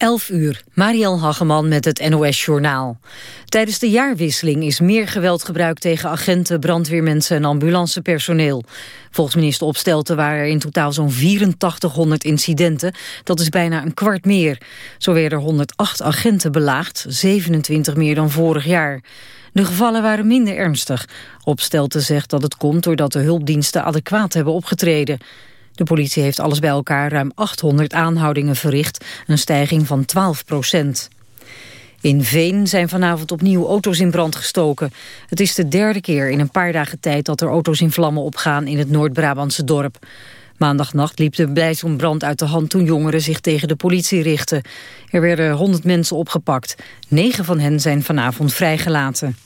11 uur, Mariel Hageman met het NOS Journaal. Tijdens de jaarwisseling is meer geweld gebruikt tegen agenten, brandweermensen en ambulancepersoneel. Volgens minister Opstelten waren er in totaal zo'n 8400 incidenten. Dat is bijna een kwart meer. Zo werden 108 agenten belaagd, 27 meer dan vorig jaar. De gevallen waren minder ernstig. Opstelten zegt dat het komt doordat de hulpdiensten adequaat hebben opgetreden. De politie heeft alles bij elkaar ruim 800 aanhoudingen verricht, een stijging van 12 procent. In Veen zijn vanavond opnieuw auto's in brand gestoken. Het is de derde keer in een paar dagen tijd dat er auto's in vlammen opgaan in het Noord-Brabantse dorp. Maandagnacht liep de brand uit de hand toen jongeren zich tegen de politie richtten. Er werden 100 mensen opgepakt. Negen van hen zijn vanavond vrijgelaten.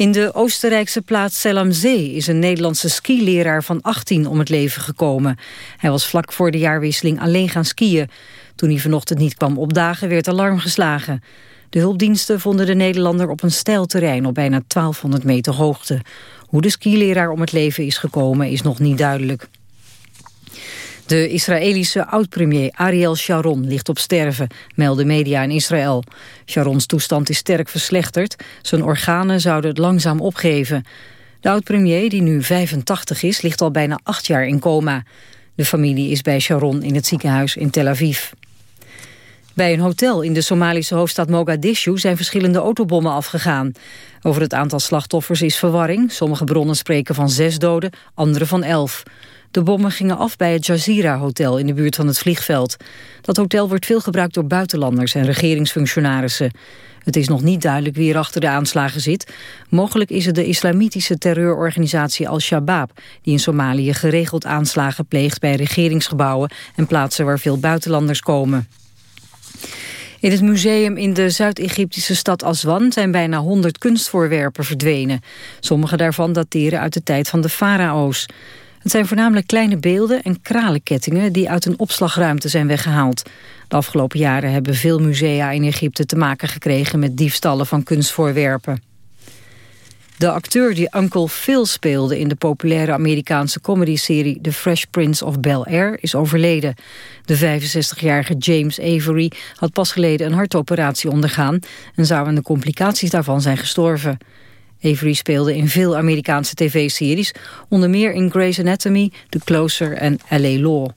In de Oostenrijkse plaats Selamzee is een Nederlandse skileraar van 18 om het leven gekomen. Hij was vlak voor de jaarwisseling alleen gaan skiën. Toen hij vanochtend niet kwam opdagen werd alarm geslagen. De hulpdiensten vonden de Nederlander op een steil terrein op bijna 1200 meter hoogte. Hoe de skileraar om het leven is gekomen is nog niet duidelijk. De Israëlische oud-premier Ariel Sharon ligt op sterven, melden media in Israël. Sharons toestand is sterk verslechterd. Zijn organen zouden het langzaam opgeven. De oud-premier, die nu 85 is, ligt al bijna acht jaar in coma. De familie is bij Sharon in het ziekenhuis in Tel Aviv. Bij een hotel in de Somalische hoofdstad Mogadishu zijn verschillende autobommen afgegaan. Over het aantal slachtoffers is verwarring. Sommige bronnen spreken van zes doden, andere van elf. De bommen gingen af bij het Jazeera Hotel in de buurt van het vliegveld. Dat hotel wordt veel gebruikt door buitenlanders en regeringsfunctionarissen. Het is nog niet duidelijk wie er achter de aanslagen zit. Mogelijk is het de islamitische terreurorganisatie Al-Shabaab... die in Somalië geregeld aanslagen pleegt bij regeringsgebouwen... en plaatsen waar veel buitenlanders komen. In het museum in de Zuid-Egyptische stad Aswan zijn bijna 100 kunstvoorwerpen verdwenen. Sommige daarvan dateren uit de tijd van de farao's. Het zijn voornamelijk kleine beelden en kralenkettingen die uit een opslagruimte zijn weggehaald. De afgelopen jaren hebben veel musea in Egypte te maken gekregen met diefstallen van kunstvoorwerpen. De acteur die Uncle Phil speelde in de populaire Amerikaanse comedyserie The Fresh Prince of Bel-Air is overleden. De 65-jarige James Avery had pas geleden een hartoperatie ondergaan en zou aan de complicaties daarvan zijn gestorven. Avery speelde in veel Amerikaanse tv-series, onder meer in Grey's Anatomy, The Closer en L.A. Law.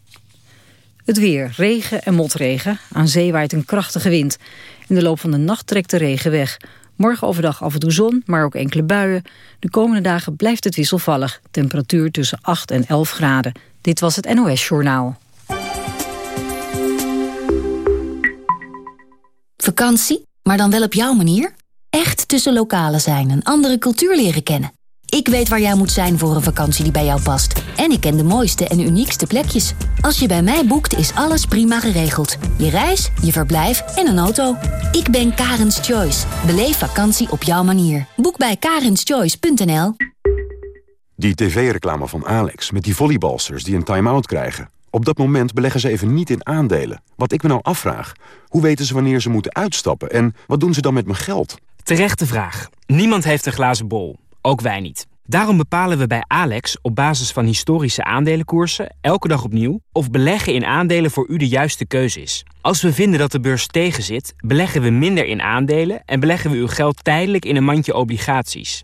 Het weer, regen en motregen. Aan zee waait een krachtige wind. In de loop van de nacht trekt de regen weg. Morgen overdag af en toe zon, maar ook enkele buien. De komende dagen blijft het wisselvallig. Temperatuur tussen 8 en 11 graden. Dit was het NOS Journaal. Vakantie, maar dan wel op jouw manier? Echt tussen lokalen zijn, een andere cultuur leren kennen. Ik weet waar jij moet zijn voor een vakantie die bij jou past. En ik ken de mooiste en uniekste plekjes. Als je bij mij boekt, is alles prima geregeld. Je reis, je verblijf en een auto. Ik ben Karens Choice. Beleef vakantie op jouw manier. Boek bij karenschoice.nl Die tv-reclame van Alex met die volleybalsters die een time-out krijgen. Op dat moment beleggen ze even niet in aandelen. Wat ik me nou afvraag, hoe weten ze wanneer ze moeten uitstappen... en wat doen ze dan met mijn geld? Terechte vraag. Niemand heeft een glazen bol. Ook wij niet. Daarom bepalen we bij Alex op basis van historische aandelenkoersen... elke dag opnieuw of beleggen in aandelen voor u de juiste keuze is. Als we vinden dat de beurs tegenzit, beleggen we minder in aandelen... en beleggen we uw geld tijdelijk in een mandje obligaties.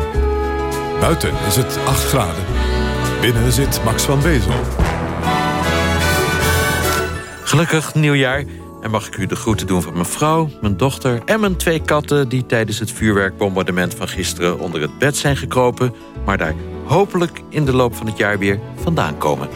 Buiten is het 8 graden. Binnen zit Max van Wezel. Gelukkig nieuwjaar. En mag ik u de groeten doen van mijn vrouw, mijn dochter en mijn twee katten... die tijdens het vuurwerkbombardement van gisteren onder het bed zijn gekropen... maar daar hopelijk in de loop van het jaar weer vandaan komen.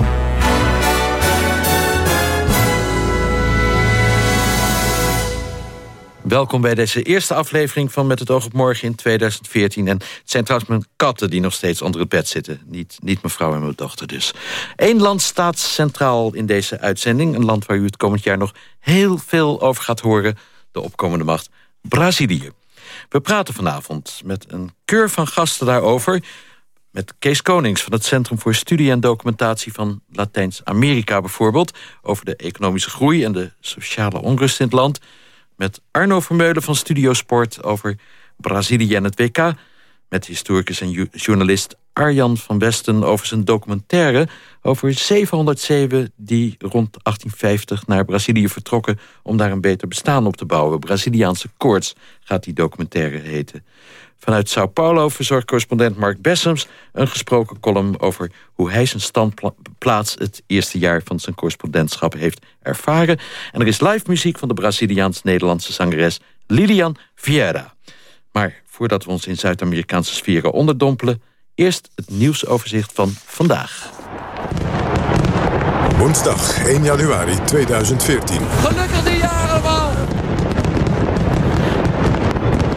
Welkom bij deze eerste aflevering van Met het oog op morgen in 2014. En het zijn trouwens mijn katten die nog steeds onder het bed zitten. Niet, niet mevrouw en mijn dochter dus. Eén land staat centraal in deze uitzending. Een land waar u het komend jaar nog heel veel over gaat horen. De opkomende macht Brazilië. We praten vanavond met een keur van gasten daarover. Met Kees Konings van het Centrum voor Studie en Documentatie van Latijns-Amerika bijvoorbeeld. Over de economische groei en de sociale onrust in het land met Arno Vermeulen van Studio Sport over Brazilië en het WK... met historicus en journalist Arjan van Westen over zijn documentaire... over 707 die rond 1850 naar Brazilië vertrokken... om daar een beter bestaan op te bouwen. Braziliaanse koorts gaat die documentaire heten. Vanuit Sao Paulo verzorgt correspondent Mark Bessems... een gesproken column over hoe hij zijn standplaats... het eerste jaar van zijn correspondentschap heeft ervaren. En er is live muziek van de Braziliaans-Nederlandse zangeres Lilian Vieira. Maar voordat we ons in Zuid-Amerikaanse sferen onderdompelen... eerst het nieuwsoverzicht van vandaag. Woensdag 1 januari 2014. Gelukkig de jaren, man!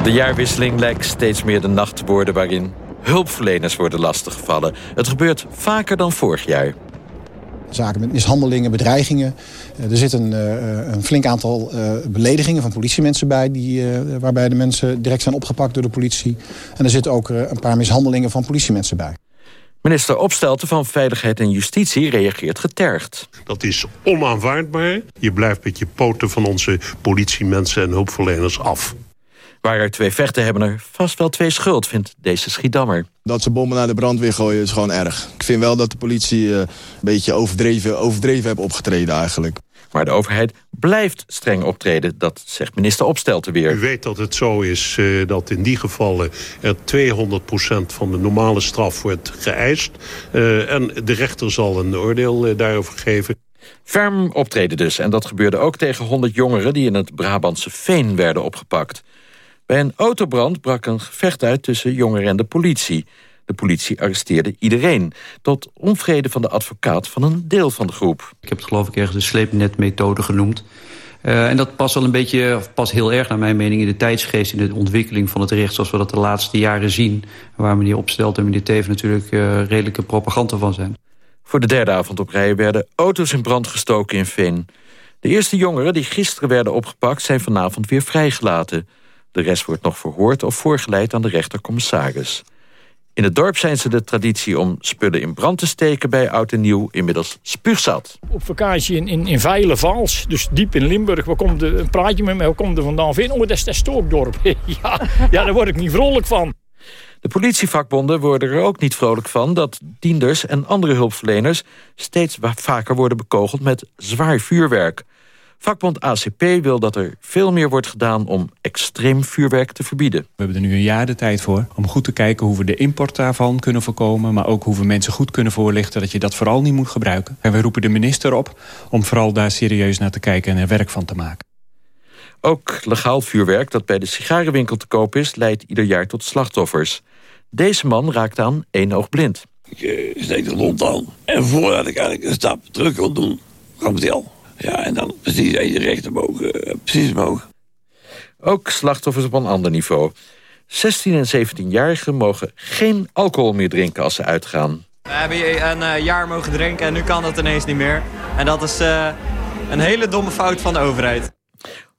De jaarwisseling lijkt steeds meer de nacht te worden... waarin hulpverleners worden lastiggevallen. Het gebeurt vaker dan vorig jaar. Zaken met mishandelingen, bedreigingen. Eh, er zit een, eh, een flink aantal uh, beledigingen van politiemensen bij... Die, waarbij de mensen direct zijn opgepakt door de politie. En er zitten ook een paar mishandelingen van politiemensen bij. Minister Opstelten van Veiligheid en Justitie reageert getergd. Dat is onaanvaardbaar. Je blijft met je poten van onze politiemensen en hulpverleners af. Waar er twee vechten hebben er vast wel twee schuld, vindt deze Schiedammer. Dat ze bommen naar de brandweer gooien is gewoon erg. Ik vind wel dat de politie uh, een beetje overdreven, overdreven heeft opgetreden eigenlijk. Maar de overheid blijft streng optreden, dat zegt minister Opstelten weer. U weet dat het zo is uh, dat in die gevallen er 200% van de normale straf wordt geëist. Uh, en de rechter zal een oordeel daarover geven. Ferm optreden dus. En dat gebeurde ook tegen 100 jongeren... die in het Brabantse Veen werden opgepakt. Bij een autobrand brak een gevecht uit tussen jongeren en de politie. De politie arresteerde iedereen. Tot onvrede van de advocaat van een deel van de groep. Ik heb het geloof ik ergens de sleepnetmethode genoemd. Uh, en dat past wel een beetje, of past heel erg naar mijn mening... in de tijdsgeest, in de ontwikkeling van het recht... zoals we dat de laatste jaren zien. Waar meneer Opstelt en meneer Teven natuurlijk uh, redelijke propaganda van zijn. Voor de derde avond op rij werden auto's in brand gestoken in Veen. De eerste jongeren die gisteren werden opgepakt... zijn vanavond weer vrijgelaten. De rest wordt nog verhoord of voorgeleid aan de rechtercommissaris. In het dorp zijn ze de traditie om spullen in brand te steken... bij oud en nieuw inmiddels spuugzat. Op vakantie in, in, in Veilenvals, dus diep in Limburg. Waar komt de, een praatje met mij, waar komt er vandaan? Vind, oh, dat is dat Stookdorp. ja, ja, daar word ik niet vrolijk van. De politievakbonden worden er ook niet vrolijk van... dat dienders en andere hulpverleners steeds vaker worden bekogeld met zwaar vuurwerk. Vakbond ACP wil dat er veel meer wordt gedaan om extreem vuurwerk te verbieden. We hebben er nu een jaar de tijd voor om goed te kijken hoe we de import daarvan kunnen voorkomen. Maar ook hoe we mensen goed kunnen voorlichten dat je dat vooral niet moet gebruiken. En we roepen de minister op om vooral daar serieus naar te kijken en er werk van te maken. Ook legaal vuurwerk dat bij de sigarenwinkel te koop is... leidt ieder jaar tot slachtoffers. Deze man raakt aan één oog blind. Ik uh, steek de lont aan. En voordat ik eigenlijk een stap terug wil doen, gaat het al. Ja, en dan precies even recht omhoog, uh, precies omhoog. Ook slachtoffers op een ander niveau. 16 en 17-jarigen mogen geen alcohol meer drinken als ze uitgaan. We hebben een uh, jaar mogen drinken en nu kan dat ineens niet meer. En dat is uh, een hele domme fout van de overheid.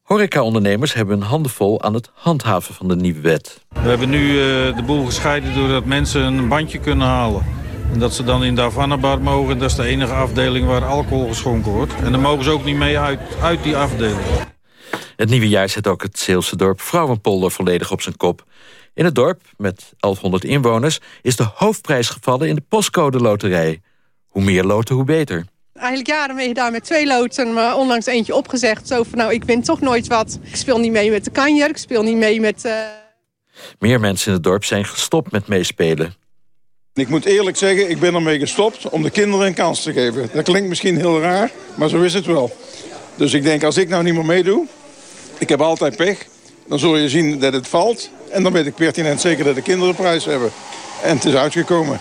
Horeca-ondernemers hebben een handenvol aan het handhaven van de nieuwe wet. We hebben nu uh, de boel gescheiden doordat mensen een bandje kunnen halen. En dat ze dan in de mogen, dat is de enige afdeling waar alcohol geschonken wordt. En dan mogen ze ook niet mee uit, uit die afdeling. Het nieuwe jaar zet ook het Zeelse dorp Vrouwenpolder volledig op zijn kop. In het dorp, met 1100 inwoners, is de hoofdprijs gevallen in de postcode loterij. Hoe meer loten, hoe beter. Eigenlijk jaren mee gedaan met twee loten, maar onlangs eentje opgezegd. Zo van, nou, ik win toch nooit wat. Ik speel niet mee met de kanjer, ik speel niet mee met... Uh... Meer mensen in het dorp zijn gestopt met meespelen. Ik moet eerlijk zeggen, ik ben ermee gestopt om de kinderen een kans te geven. Dat klinkt misschien heel raar, maar zo is het wel. Dus ik denk, als ik nou niet meer meedoe, ik heb altijd pech... dan zul je zien dat het valt. En dan weet ik pertinent zeker dat de kinderen prijs hebben. En het is uitgekomen.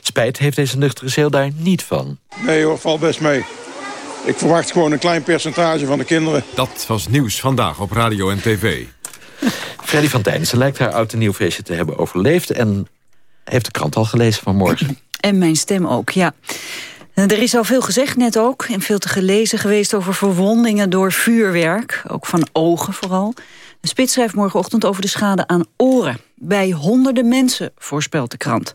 Spijt heeft deze nuchtere zeel daar niet van. Nee hoor, valt best mee. Ik verwacht gewoon een klein percentage van de kinderen. Dat was nieuws vandaag op radio en tv. Freddy van Tijnissen lijkt haar oud en nieuw feestje te hebben overleefd... en heeft de krant al gelezen vanmorgen. En mijn stem ook, ja. Er is al veel gezegd net ook en veel te gelezen geweest over verwondingen door vuurwerk. Ook van ogen vooral. De Spits schrijft morgenochtend over de schade aan oren. Bij honderden mensen, voorspelt de krant.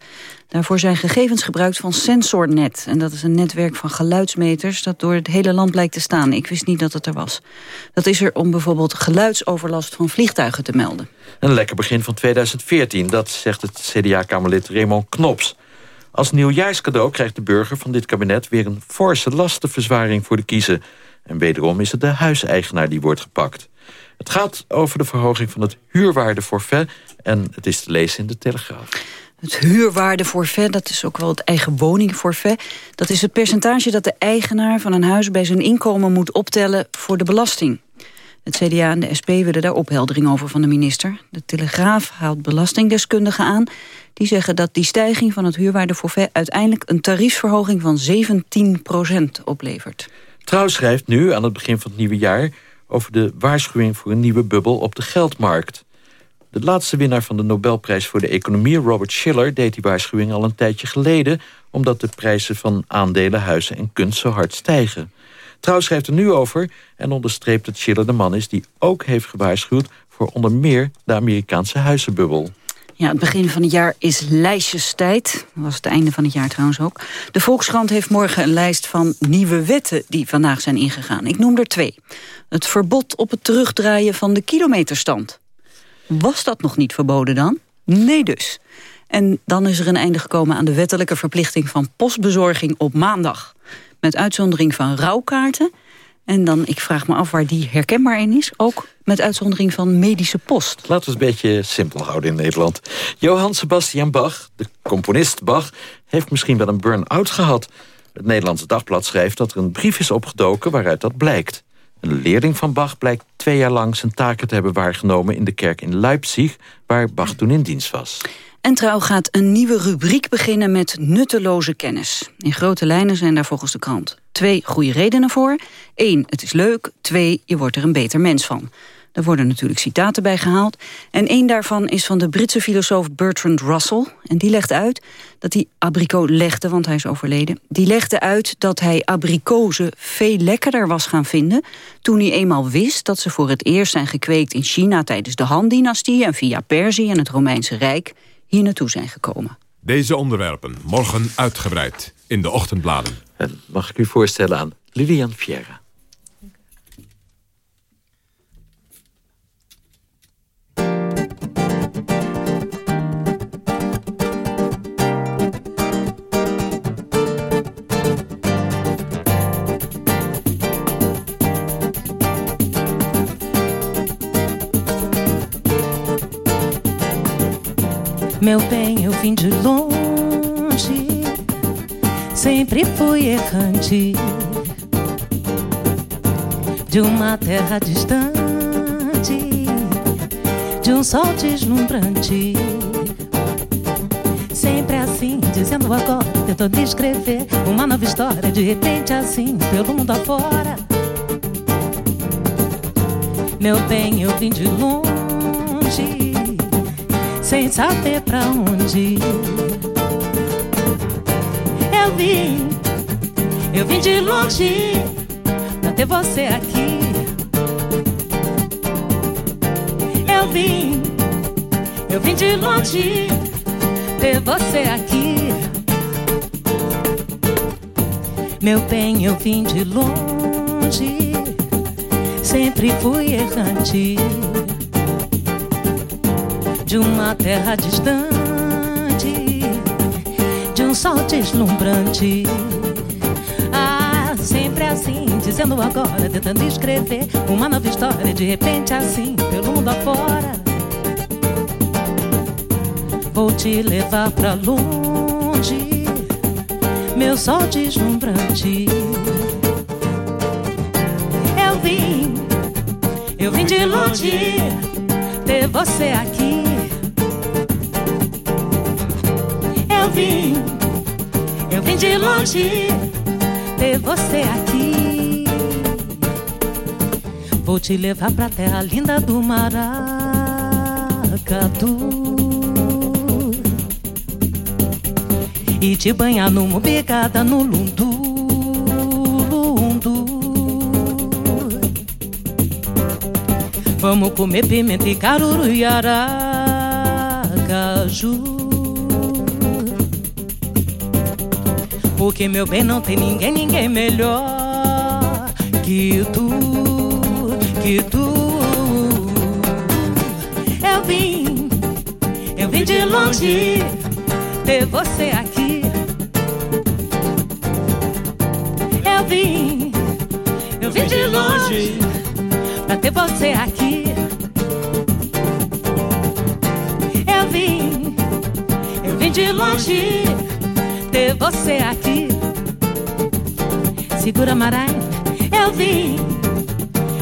Daarvoor zijn gegevens gebruikt van SensorNet. En dat is een netwerk van geluidsmeters dat door het hele land blijkt te staan. Ik wist niet dat het er was. Dat is er om bijvoorbeeld geluidsoverlast van vliegtuigen te melden. Een lekker begin van 2014, dat zegt het CDA-kamerlid Raymond Knops. Als nieuwjaarscadeau krijgt de burger van dit kabinet... weer een forse lastenverzwaring voor de kiezen. En wederom is het de huiseigenaar die wordt gepakt. Het gaat over de verhoging van het huurwaardeforfait... en het is te lezen in de Telegraaf. Het huurwaardeforfait, dat is ook wel het eigen woningforfait. Dat is het percentage dat de eigenaar van een huis bij zijn inkomen moet optellen voor de belasting. Het CDA en de SP willen daar opheldering over van de minister. De Telegraaf haalt belastingdeskundigen aan. Die zeggen dat die stijging van het huurwaardeforfait... uiteindelijk een tariefsverhoging van 17% oplevert. Trouw schrijft nu, aan het begin van het nieuwe jaar... over de waarschuwing voor een nieuwe bubbel op de geldmarkt. De laatste winnaar van de Nobelprijs voor de economie, Robert Schiller... deed die waarschuwing al een tijdje geleden... omdat de prijzen van aandelen, huizen en kunst zo hard stijgen. Trouw schrijft er nu over en onderstreept dat Schiller de man is... die ook heeft gewaarschuwd voor onder meer de Amerikaanse huizenbubbel. Ja, het begin van het jaar is lijstjestijd. Dat was het einde van het jaar trouwens ook. De Volkskrant heeft morgen een lijst van nieuwe wetten die vandaag zijn ingegaan. Ik noem er twee. Het verbod op het terugdraaien van de kilometerstand. Was dat nog niet verboden dan? Nee dus. En dan is er een einde gekomen aan de wettelijke verplichting van postbezorging op maandag. Met uitzondering van rouwkaarten. En dan, ik vraag me af waar die herkenbaar in is. Ook met uitzondering van medische post. Laten we het een beetje simpel houden in Nederland. Johann Sebastian Bach, de componist Bach... heeft misschien wel een burn-out gehad. Het Nederlandse Dagblad schrijft dat er een brief is opgedoken... waaruit dat blijkt. Een leerling van Bach blijkt twee jaar lang zijn taken te hebben waargenomen... in de kerk in Leipzig, waar Bach toen in dienst was. En Trouw gaat een nieuwe rubriek beginnen met nutteloze kennis. In grote lijnen zijn daar volgens de krant twee goede redenen voor. Eén, het is leuk. Twee, je wordt er een beter mens van. Er worden natuurlijk citaten bij gehaald. En één daarvan is van de Britse filosoof Bertrand Russell. En die legt uit dat hij abrikoot legde, want hij is overleden. Die legde uit dat hij abrikozen veel lekkerder was gaan vinden... toen hij eenmaal wist dat ze voor het eerst zijn gekweekt in China... tijdens de Han-dynastie en via Perzië en het Romeinse Rijk hier naartoe zijn gekomen. Deze onderwerpen morgen uitgebreid in de ochtendbladen. En mag ik u voorstellen aan Lilian Fiera. Meu bem, eu vim de longe, sempre fui errante, de uma terra distante, de um sol deslumbrante. Sempre assim, dizendo agora, tentando escrever uma nova história, de repente assim, pelo mundo afora. Meu bem, eu vim de longe sem saber pra onde ir. Eu vim, eu vim de longe pra ter você aqui. Eu vim, eu vim de longe ter você aqui. Meu bem, eu vim de longe, sempre fui errante de uma terra distante, de um sol deslumbrante. Ah, sempre assim, dizendo agora, tentando escrever uma nova história, de repente assim, pelo mundo afora. Vou te levar pra longe, de um sol deslumbrante. Eu vim, eu vim de longe ter você aqui. Vim, eu vim de longe ter você aqui. Vou te levar pra terra linda do Maracatu. e te banhar numa pegada no lundu, lundu. Vamos comer pimenta e caruru e aracaju. Porque meu bem não tem ninguém, ninguém melhor que tu, que tu. Eu vim, eu vim de longe ter você aqui. Eu vim, eu vim de longe pra ter você aqui. Eu vim, eu vim de longe ter você aqui. Segura Marai, eu vim,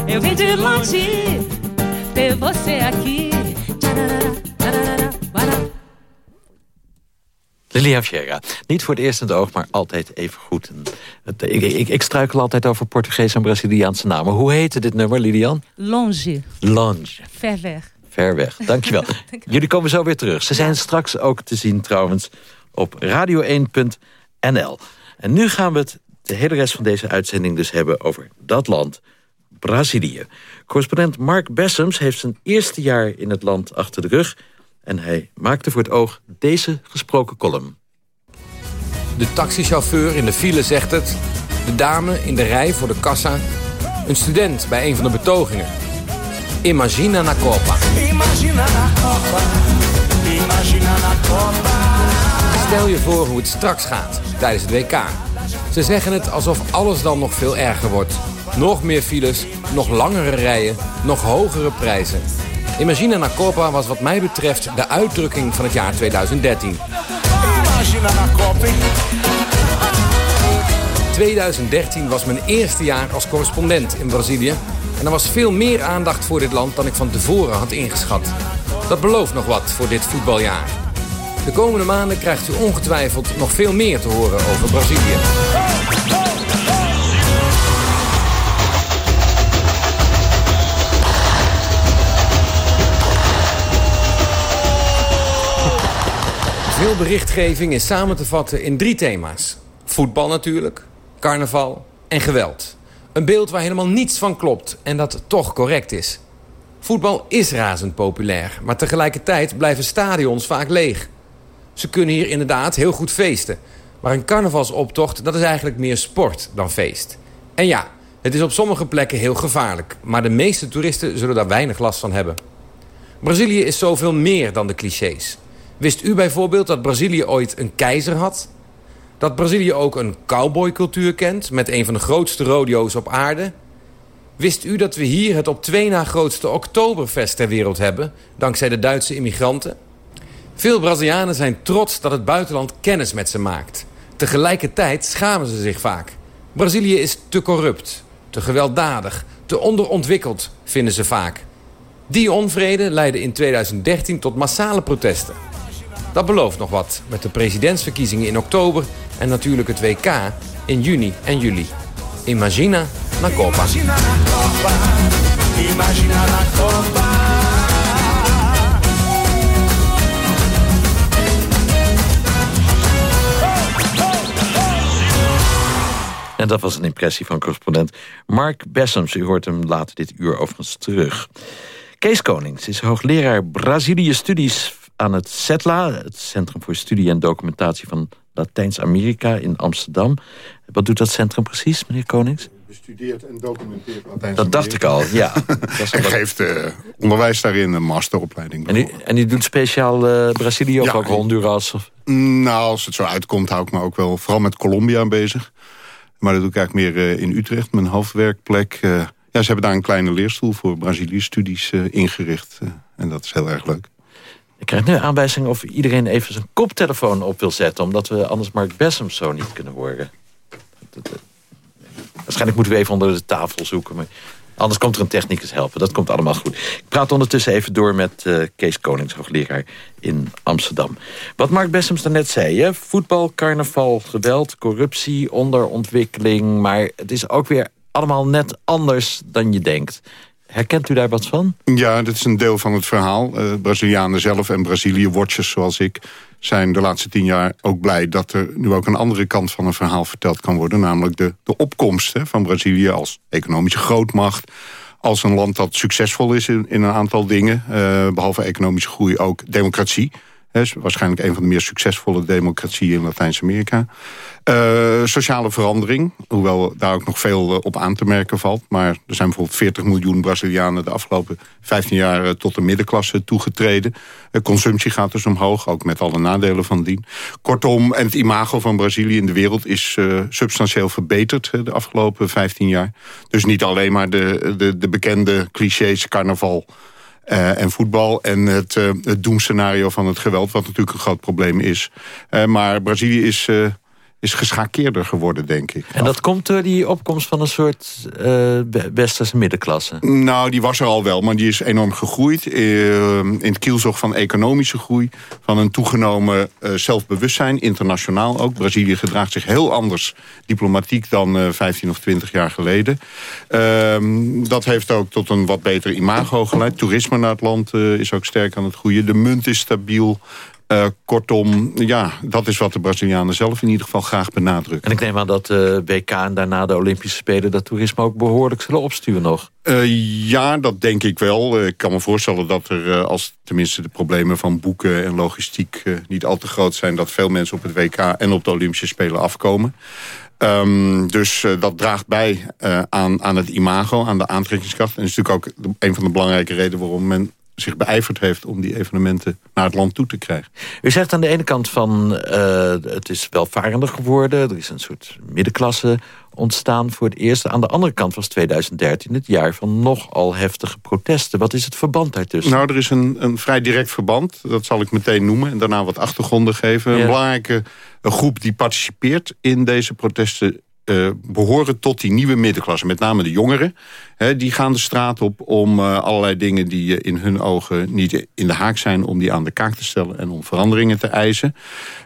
eu vim de longe ter você aqui. Lilia Vieira. Niet voor het eerst in het oog, maar altijd even goed. Het, ik, ik, ik struikel altijd over Portugees en Braziliaanse namen. Hoe heette dit nummer, Lilian? Longe, Longe. ver weg. Ver weg. Dankjewel. Jullie komen zo weer terug. Ze zijn straks ook te zien trouwens op radio1.nl. En nu gaan we het de hele rest van deze uitzending dus hebben over dat land, Brazilië. Correspondent Mark Bessems heeft zijn eerste jaar in het land achter de rug... en hij maakte voor het oog deze gesproken column. De taxichauffeur in de file zegt het. De dame in de rij voor de kassa. Een student bij een van de betogingen. Imagina na Copa. Imagina na Copa, imagina na Copa. Stel je voor hoe het straks gaat tijdens het WK. Ze zeggen het alsof alles dan nog veel erger wordt. Nog meer files, nog langere rijen, nog hogere prijzen. Imagina na Copa was wat mij betreft de uitdrukking van het jaar 2013. Imagina na Copa. 2013 was mijn eerste jaar als correspondent in Brazilië. En er was veel meer aandacht voor dit land dan ik van tevoren had ingeschat. Dat belooft nog wat voor dit voetbaljaar. De komende maanden krijgt u ongetwijfeld nog veel meer te horen over Brazilië. Veel berichtgeving is samen te vatten in drie thema's. Voetbal natuurlijk, carnaval en geweld. Een beeld waar helemaal niets van klopt en dat toch correct is. Voetbal is razend populair, maar tegelijkertijd blijven stadions vaak leeg. Ze kunnen hier inderdaad heel goed feesten. Maar een carnavalsoptocht, dat is eigenlijk meer sport dan feest. En ja, het is op sommige plekken heel gevaarlijk. Maar de meeste toeristen zullen daar weinig last van hebben. Brazilië is zoveel meer dan de clichés. Wist u bijvoorbeeld dat Brazilië ooit een keizer had? Dat Brazilië ook een cowboycultuur kent... met een van de grootste rodeo's op aarde? Wist u dat we hier het op twee na grootste Oktoberfest ter wereld hebben... dankzij de Duitse immigranten? Veel Brazilianen zijn trots dat het buitenland kennis met ze maakt. Tegelijkertijd schamen ze zich vaak. Brazilië is te corrupt, te gewelddadig, te onderontwikkeld, vinden ze vaak. Die onvrede leidde in 2013 tot massale protesten. Dat belooft nog wat met de presidentsverkiezingen in oktober... en natuurlijk het WK in juni en juli. Imagina na Copa. Imagina na Copa, imagina na Copa. En dat was een impressie van correspondent Mark Bessems. U hoort hem later dit uur overigens terug. Kees Konings is hoogleraar Brazilië-studies aan het CETLA... het Centrum voor Studie en Documentatie van Latijns-Amerika in Amsterdam. Wat doet dat centrum precies, meneer Konings? bestudeert en documenteert Latijns Dat dacht ik al, ja. En wat- geeft eh, onderwijs daarin, een masteropleiding. En u, en u doet speciaal eh, Brazilië of Ja, ook Honduras? Of... Nou, als het zo uitkomt, hou ik me ook wel vooral met Colombia bezig. Maar dat doe ik eigenlijk meer eh, in Utrecht, mijn hoofdwerkplek. eh. ja, ze hebben daar een kleine leerstoel voor Brazilië-studies eh, ingericht. en dat is heel erg leuk. Ik krijg nu aanwijzing of iedereen even zijn koptelefoon op wil zetten... omdat we anders Mark Bessem zo niet kunnen horen. Waarschijnlijk moeten we even onder de tafel zoeken. Maar anders komt er een technicus helpen. Dat komt allemaal goed. Ik praat ondertussen even door met uh, Kees Konings, hoogleraar in Amsterdam. Wat Mark Bessems daarnet zei, hè? voetbal, carnaval, geweld, corruptie, onderontwikkeling... maar het is ook weer allemaal net anders dan je denkt. Herkent u daar wat van? Ja, dat is een deel van het verhaal. Uh, Brazilianen zelf en Brazilië-watchers zoals ik... zijn de laatste tien jaar ook blij dat er nu ook een andere kant van een verhaal verteld kan worden. Namelijk de, de opkomst hè, van Brazilië als economische grootmacht als een land dat succesvol is in, in een aantal dingen. Uh, behalve economische groei ook democratie. Waarschijnlijk een van de meer succesvolle democratieën in Latijns-Amerika. Uh, sociale verandering, hoewel daar ook nog veel uh, op aan te merken valt. Maar er zijn bijvoorbeeld 40 miljoen Brazilianen de afgelopen 15 jaar uh, tot de middenklasse toegetreden. consumptie gaat dus omhoog, ook met alle nadelen van dien. Kortom, en het imago van Brazilië in de wereld is substantieel verbeterd de afgelopen 15 jaar. Dus niet alleen maar de, de, de bekende clichés carnaval uh, en voetbal en het, uh, het doemscenario van het geweld... wat natuurlijk een groot probleem is. Uh, maar Brazilië is is geschakeerder geworden, denk ik. En dat komt door die opkomst van een soort uh, westerse middenklasse? Nou, die was er al wel, maar die is enorm gegroeid. Uh, in het kielzog van economische groei. Van een toegenomen uh, zelfbewustzijn, internationaal ook. Brazilië gedraagt zich heel anders diplomatiek dan 15 of 20 jaar geleden. Ehm, dat heeft ook tot een wat beter imago geleid. Toerisme naar het land is ook sterk aan het groeien. De munt is stabiel. Uh, kortom, ja, dat is wat de Brazilianen zelf in ieder geval graag benadrukken. En ik neem aan dat de uh, WK en daarna de Olympische Spelen... dat toerisme ook behoorlijk zullen opsturen nog. Uh, ja, dat denk ik wel. ik kan me voorstellen dat er, als tenminste de problemen van boeken en logistiek... niet al te groot zijn, dat veel mensen op het WK en op de Olympische Spelen afkomen. Um, dus dat draagt bij aan, aan het imago, aan de aantrekkingskracht. En dat is natuurlijk ook een van de belangrijke redenen waarom men zich beijverd heeft om die evenementen naar het land toe te krijgen. U zegt aan de ene kant van uh, het is welvarender geworden. Er is een soort middenklasse ontstaan voor het eerst. Aan de andere kant was 2013 het jaar van nogal heftige protesten. Wat is het verband daartussen? Nou, er is een, een vrij direct verband. Dat zal ik meteen noemen en daarna wat achtergronden geven. Ja. Een belangrijke groep die participeert in deze protesten uh, behoren tot die nieuwe middenklasse. Met name de jongeren. Hè, die gaan de straat op om uh, allerlei dingen die uh, in hun ogen niet in de haak zijn... om die aan de kaak te stellen en om veranderingen te eisen.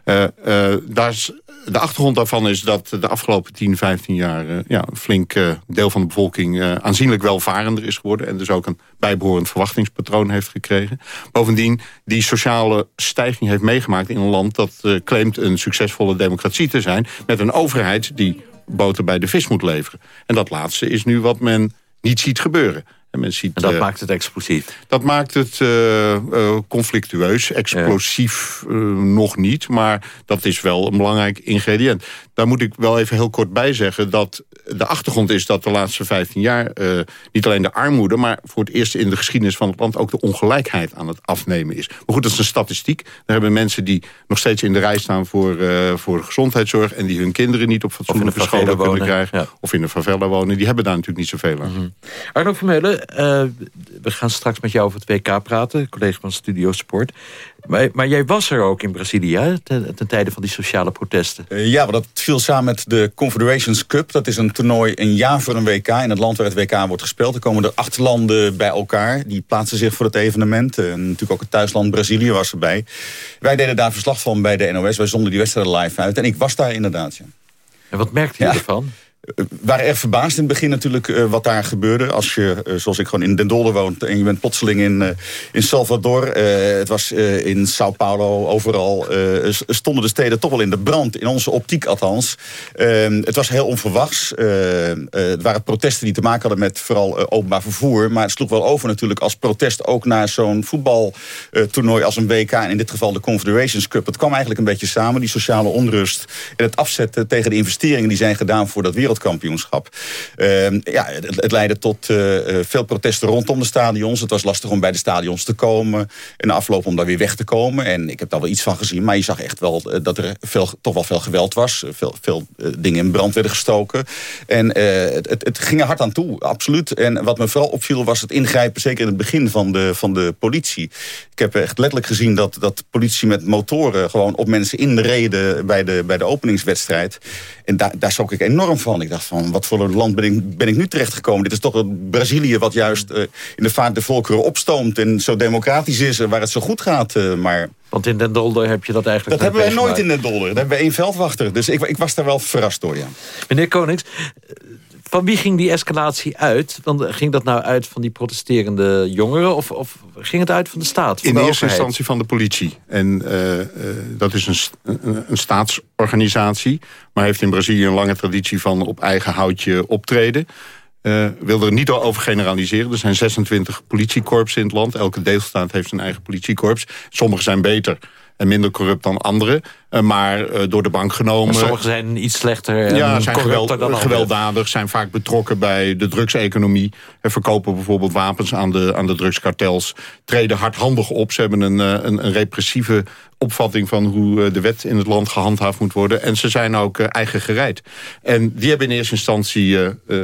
de achtergrond daarvan is dat de afgelopen 10, 15 jaar... ja, een flink deel van de bevolking aanzienlijk welvarender is geworden... en dus ook een bijbehorend verwachtingspatroon heeft gekregen. Bovendien die sociale stijging heeft meegemaakt in een land... dat claimt een succesvolle democratie te zijn... met een overheid die boter bij de vis moet leveren. En dat laatste is nu wat men niet ziet gebeuren. En, men ziet, en dat uh, maakt het explosief? Dat maakt het uh, uh, conflictueus. Explosief ja. nog niet, maar dat is wel een belangrijk ingrediënt. Daar moet ik wel even heel kort bij zeggen... dat de achtergrond is dat de laatste 15 jaar... niet alleen de armoede, maar voor het eerst in de geschiedenis van het land... ook de ongelijkheid aan het afnemen is. Maar goed, dat is een statistiek. Daar hebben mensen die nog steeds in de rij staan voor, voor de gezondheidszorg... en die hun kinderen niet op fatsoenlijke scholen kunnen krijgen... Ja. of in de favela wonen, die hebben daar natuurlijk niet zoveel aan. Mm -hmm. Arno Vermeulen, uh, we gaan straks met jou over het WK praten. Collega van Studio Sport. Maar, maar jij was er ook in Brazilië ten, ten tijde van die sociale protesten. Uh, ja, maar dat viel samen met de Confederations Cup. Dat is een toernooi een jaar voor een WK. In het land waar het WK wordt gespeeld. Er komen er acht landen bij elkaar. Die plaatsen zich voor het evenement. En natuurlijk ook het thuisland Brazilië was erbij. Wij deden daar verslag van bij de NOS. Wij zonden die wedstrijd live uit. En ik was daar inderdaad, ja. En wat merkte je ja. ervan? Waren erg verbaasd in het begin natuurlijk uh, wat daar gebeurde. Als je, uh, zoals ik gewoon in Den woont... en je bent plotseling in, uh, in Salvador. het was in Sao Paulo, overal stonden de steden toch wel in de brand. In onze optiek althans. Ehm, het was heel onverwachts. het waren protesten die te maken hadden met vooral openbaar vervoer. Maar het sloeg wel over natuurlijk als protest ook naar zo'n voetbaltoernooi als een WK. En in dit geval de Confederations Cup. Het kwam eigenlijk een beetje samen, die sociale onrust. En het afzetten tegen de investeringen die zijn gedaan voor dat wereld wereldkampioenschap. Ehm, ja, het, leidde tot veel protesten rondom de stadions. Het was lastig om bij de stadions te komen. En de afloop om daar weer weg te komen. En ik heb daar wel iets van gezien. Maar je zag echt wel dat er veel, toch wel veel geweld was. Veel, veel dingen in brand werden gestoken. En het, het, het ging er hard aan toe, absoluut. En wat me vooral opviel was het ingrijpen, zeker in het begin van de, van de politie. Ik heb echt letterlijk gezien dat, dat politie met motoren gewoon op mensen inreden bij de, bij de openingswedstrijd. En daar, daar schrok ik enorm van. Ik dacht van, wat voor een land ben ik, ben ik nu terechtgekomen? Dit is toch het Brazilië wat juist uh, in de vaart de volkeren opstoomt... en zo democratisch is, waar het zo goed gaat. Uh, maar want in Den Dolder heb je dat eigenlijk... Dat hebben wij nooit in Den Dolder. Daar hebben we één veldwachter. Dus ik, ik was daar wel verrast door, ja. Meneer Konings, van wie ging die escalatie uit? Dan ging dat nou uit van die protesterende jongeren... of, of ging het uit van de staat? In de eerste instantie van de politie. En uh, uh, dat is een, een, een, staatsorganisatie... maar heeft in Brazilië een lange traditie van op eigen houtje optreden... Uh, wil er niet over generaliseren. Er zijn 26 politiekorpsen in het land. Elke deelstaat heeft zijn eigen politiekorps. Sommige zijn beter en minder corrupt dan anderen. Uh, maar uh, door de bank genomen... Sommigen zijn iets slechter en ja, zijn geweld, dan gewelddadig, zijn vaak betrokken bij de drugseconomie. En verkopen bijvoorbeeld wapens aan de, aan de drugskartels. Treden hardhandig op. Ze hebben een, een, een repressieve opvatting van hoe de wet in het land gehandhaafd moet worden. En ze zijn ook eigen gereid. En die hebben in eerste instantie,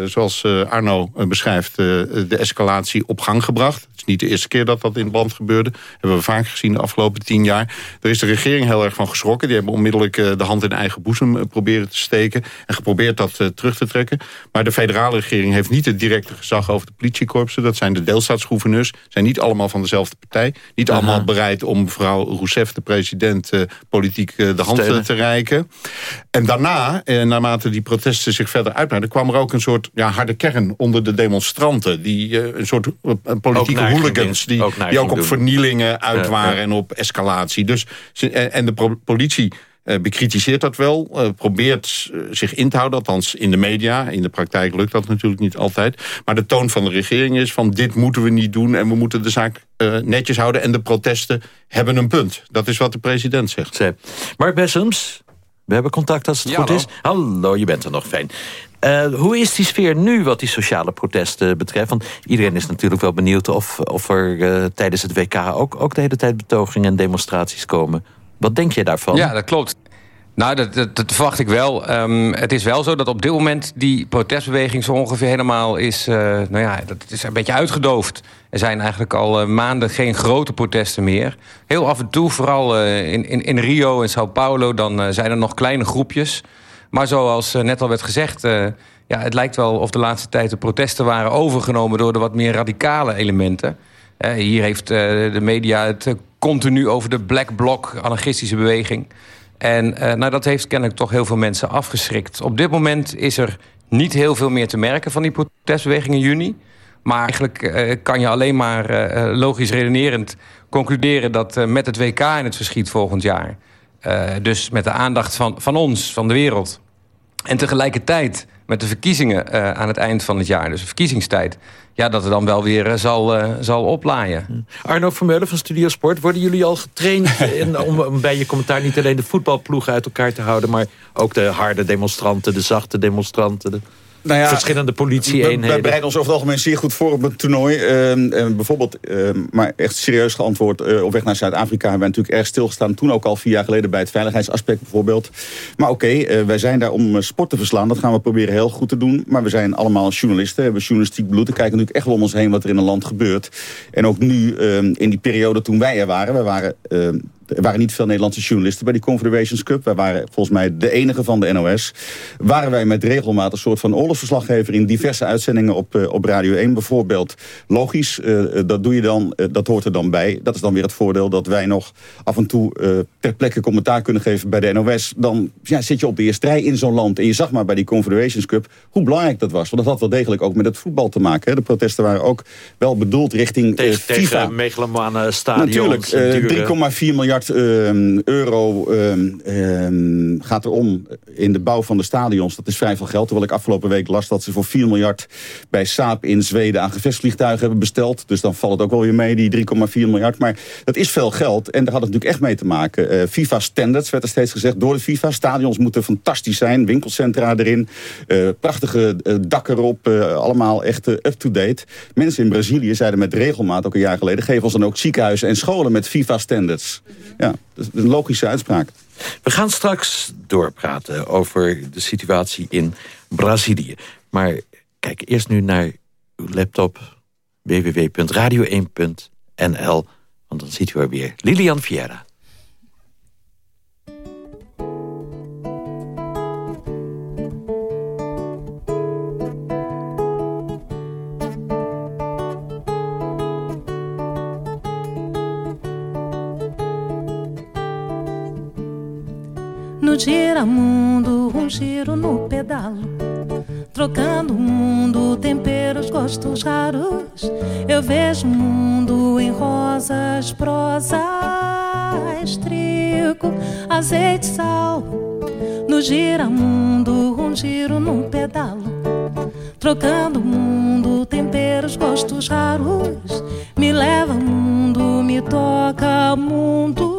zoals Arno beschrijft... de escalatie op gang gebracht. Het is niet de eerste keer dat dat in het land gebeurde. Dat hebben we vaak gezien de afgelopen tien jaar. Daar is de regering heel erg van geschrokken. Die hebben onmiddellijk de hand in eigen boezem proberen te steken... en geprobeerd dat terug te trekken. Maar de federale regering heeft niet het directe gezag over de politiekorpsen. Dat zijn de deelstaatsgouverneurs. zijn niet allemaal van dezelfde partij. Niet Aha. allemaal bereid om mevrouw Rousseff, de president politiek de hand te reiken. En daarna, eh, naarmate die protesten zich verder uitbreiden... kwam er ook een soort ja, harde kern onder de demonstranten. Die, een soort politieke hooligans die ook, die ook op doen. vernielingen uit waren... Ja, en op escalatie. Dus, en, en de politie... Uh, bekritiseert dat wel, uh, probeert uh, zich in te houden, althans in de media. In de praktijk lukt dat natuurlijk niet altijd. Maar de toon van de regering is van dit moeten we niet doen... en we moeten de zaak netjes houden. En de protesten hebben een punt. Dat is wat de president zegt. Mark Bessems, we hebben contact als het ja, goed hallo. is. Hallo, je bent er nog fijn. Uh, hoe is die sfeer nu wat die sociale protesten betreft? Want iedereen is natuurlijk wel benieuwd of, of er uh, tijdens het WK ook, ook de hele tijd betogingen en demonstraties komen. Wat denk je daarvan? Ja, dat klopt. Nou, dat, dat, verwacht ik wel. Um, het is wel zo dat op dit moment die protestbeweging zo ongeveer helemaal is... Uh, nou ja, dat is een beetje uitgedoofd. Er zijn eigenlijk al maanden geen grote protesten meer. Heel af en toe, vooral in, in, in Rio en Sao Paulo... dan zijn er nog kleine groepjes. Maar zoals net al werd gezegd... ja, het lijkt wel of de laatste tijd de protesten waren overgenomen... door de wat meer radicale elementen. hier heeft de media het continu over de Black Bloc, anarchistische beweging... En nou, dat heeft kennelijk toch heel veel mensen afgeschrikt. Op dit moment is er niet heel veel meer te merken van die protestbeweging in juni. Maar eigenlijk kan je alleen maar logisch redenerend concluderen... dat met het WK in het verschiet volgend jaar... dus met de aandacht van, van ons, van de wereld... en tegelijkertijd met de verkiezingen aan het eind van het jaar... dus de verkiezingstijd ja, dat het dan wel weer uh, zal, uh, zal oplaaien. Arno Vermeulen van Studio Sport, worden jullie al getraind in, om, om, bij je commentaar niet alleen de voetbalploegen uit elkaar te houden, maar ook de harde demonstranten, de zachte demonstranten, de nou ja, verschillende politie-eenheden? Wij bereiden ons over het algemeen zeer goed voor op het toernooi. Uh, uh, bijvoorbeeld, uh, maar echt serieus geantwoord, eh, op weg naar Zuid-Afrika... hebben wij natuurlijk erg stilgestaan. Toen ook al vier jaar geleden bij het veiligheidsaspect bijvoorbeeld. Maar oké, okay, eh, wij zijn daar om sport te verslaan. Dat gaan we proberen heel goed te doen. Maar we zijn allemaal journalisten, hebben journalistiek bloed. We kijken natuurlijk echt wel om ons heen wat er in een land gebeurt. En ook nu, ehm, in die periode toen wij er waren... we waren ehm, er waren niet veel Nederlandse journalisten bij die Confederations Cup. Wij waren volgens mij de enige van de NOS. Waren wij met regelmatig een soort van oorlogsverslaggever... in diverse uitzendingen op, uh, op Radio 1 bijvoorbeeld. Logisch, uh, dat doe je dan, uh, dat hoort er dan bij. Dat is dan weer het voordeel dat wij nog af en toe... ter plekke commentaar kunnen geven bij de NOS. Dan ja, zit je op de eerste rij in zo'n land. En je zag maar bij die Confederations Cup hoe belangrijk dat was. Want dat had wel degelijk ook met het voetbal te maken. Hè. De protesten waren ook wel bedoeld richting tegen, FIFA. Tegen megalomane stadions. Natuurlijk, 3,4 miljard miljard ehm, euro ehm, ehm, gaat er om in de bouw van de stadions. Dat is vrij veel geld. Terwijl ik afgelopen week las dat ze voor 4 miljard bij Saab in Zweden aan gevechtsvliegtuigen hebben besteld. Dus dan valt het ook wel weer mee, die 3,4 miljard. Maar dat is veel geld en daar had het natuurlijk echt mee te maken. Uh, FIFA standards werd er steeds gezegd door de FIFA. Stadions moeten fantastisch zijn, winkelcentra erin, uh, prachtige uh, dakken erop, allemaal echt up-to-date. Mensen in Brazilië zeiden met regelmaat, ook een jaar geleden, geef ons dan ook ziekenhuizen en scholen met FIFA-standards. Ja, dat is een logische uitspraak. We gaan straks doorpraten over de situatie in Brazilië. Maar kijk eerst nu naar uw laptop www.radio1.nl. Want dan ziet u er weer Lilian Vieira. No gira-mundo, um giro no pedalo. Trocando o mundo, temperos, gostos raros. Eu vejo o mundo em rosas, prosas, trigo, azeite, sal. No gira-mundo, um giro num pedalo. Trocando o mundo, temperos, gostos raros. Me leva mundo, me toca mundo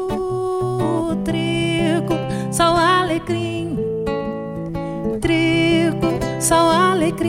só alegria.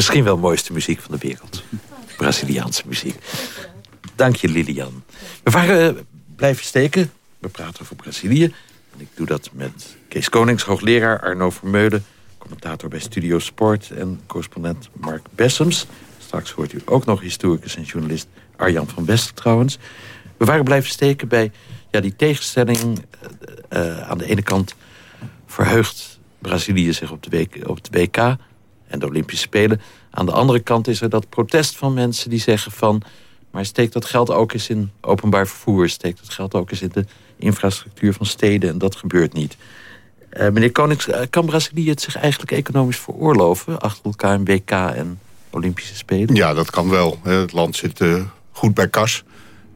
Misschien wel mooiste muziek van de wereld. Braziliaanse muziek. Dank je, Lilian. We waren uh, blijven steken. We praten over Brazilië. En ik doe dat met Kees Konings, hoogleraar Arno Vermeulen... commentator bij Studio Sport en correspondent Mark Bessems. Straks hoort u ook nog historicus en journalist Arjan van Wester trouwens. We waren blijven steken bij ja, die tegenstelling. Uh, aan de ene kant verheugt Brazilië zich op op de WK en de Olympische Spelen. Aan de andere kant is er dat protest van mensen die zeggen van... maar steek dat geld ook eens in openbaar vervoer. Steek dat geld ook eens in de infrastructuur van steden. En dat gebeurt niet. Uh, meneer Konings, eh, kan Brazilië het zich eigenlijk economisch veroorloven... achter elkaar een WK en Olympische Spelen? Ja, dat kan wel. Het land zit uh, goed bij kas.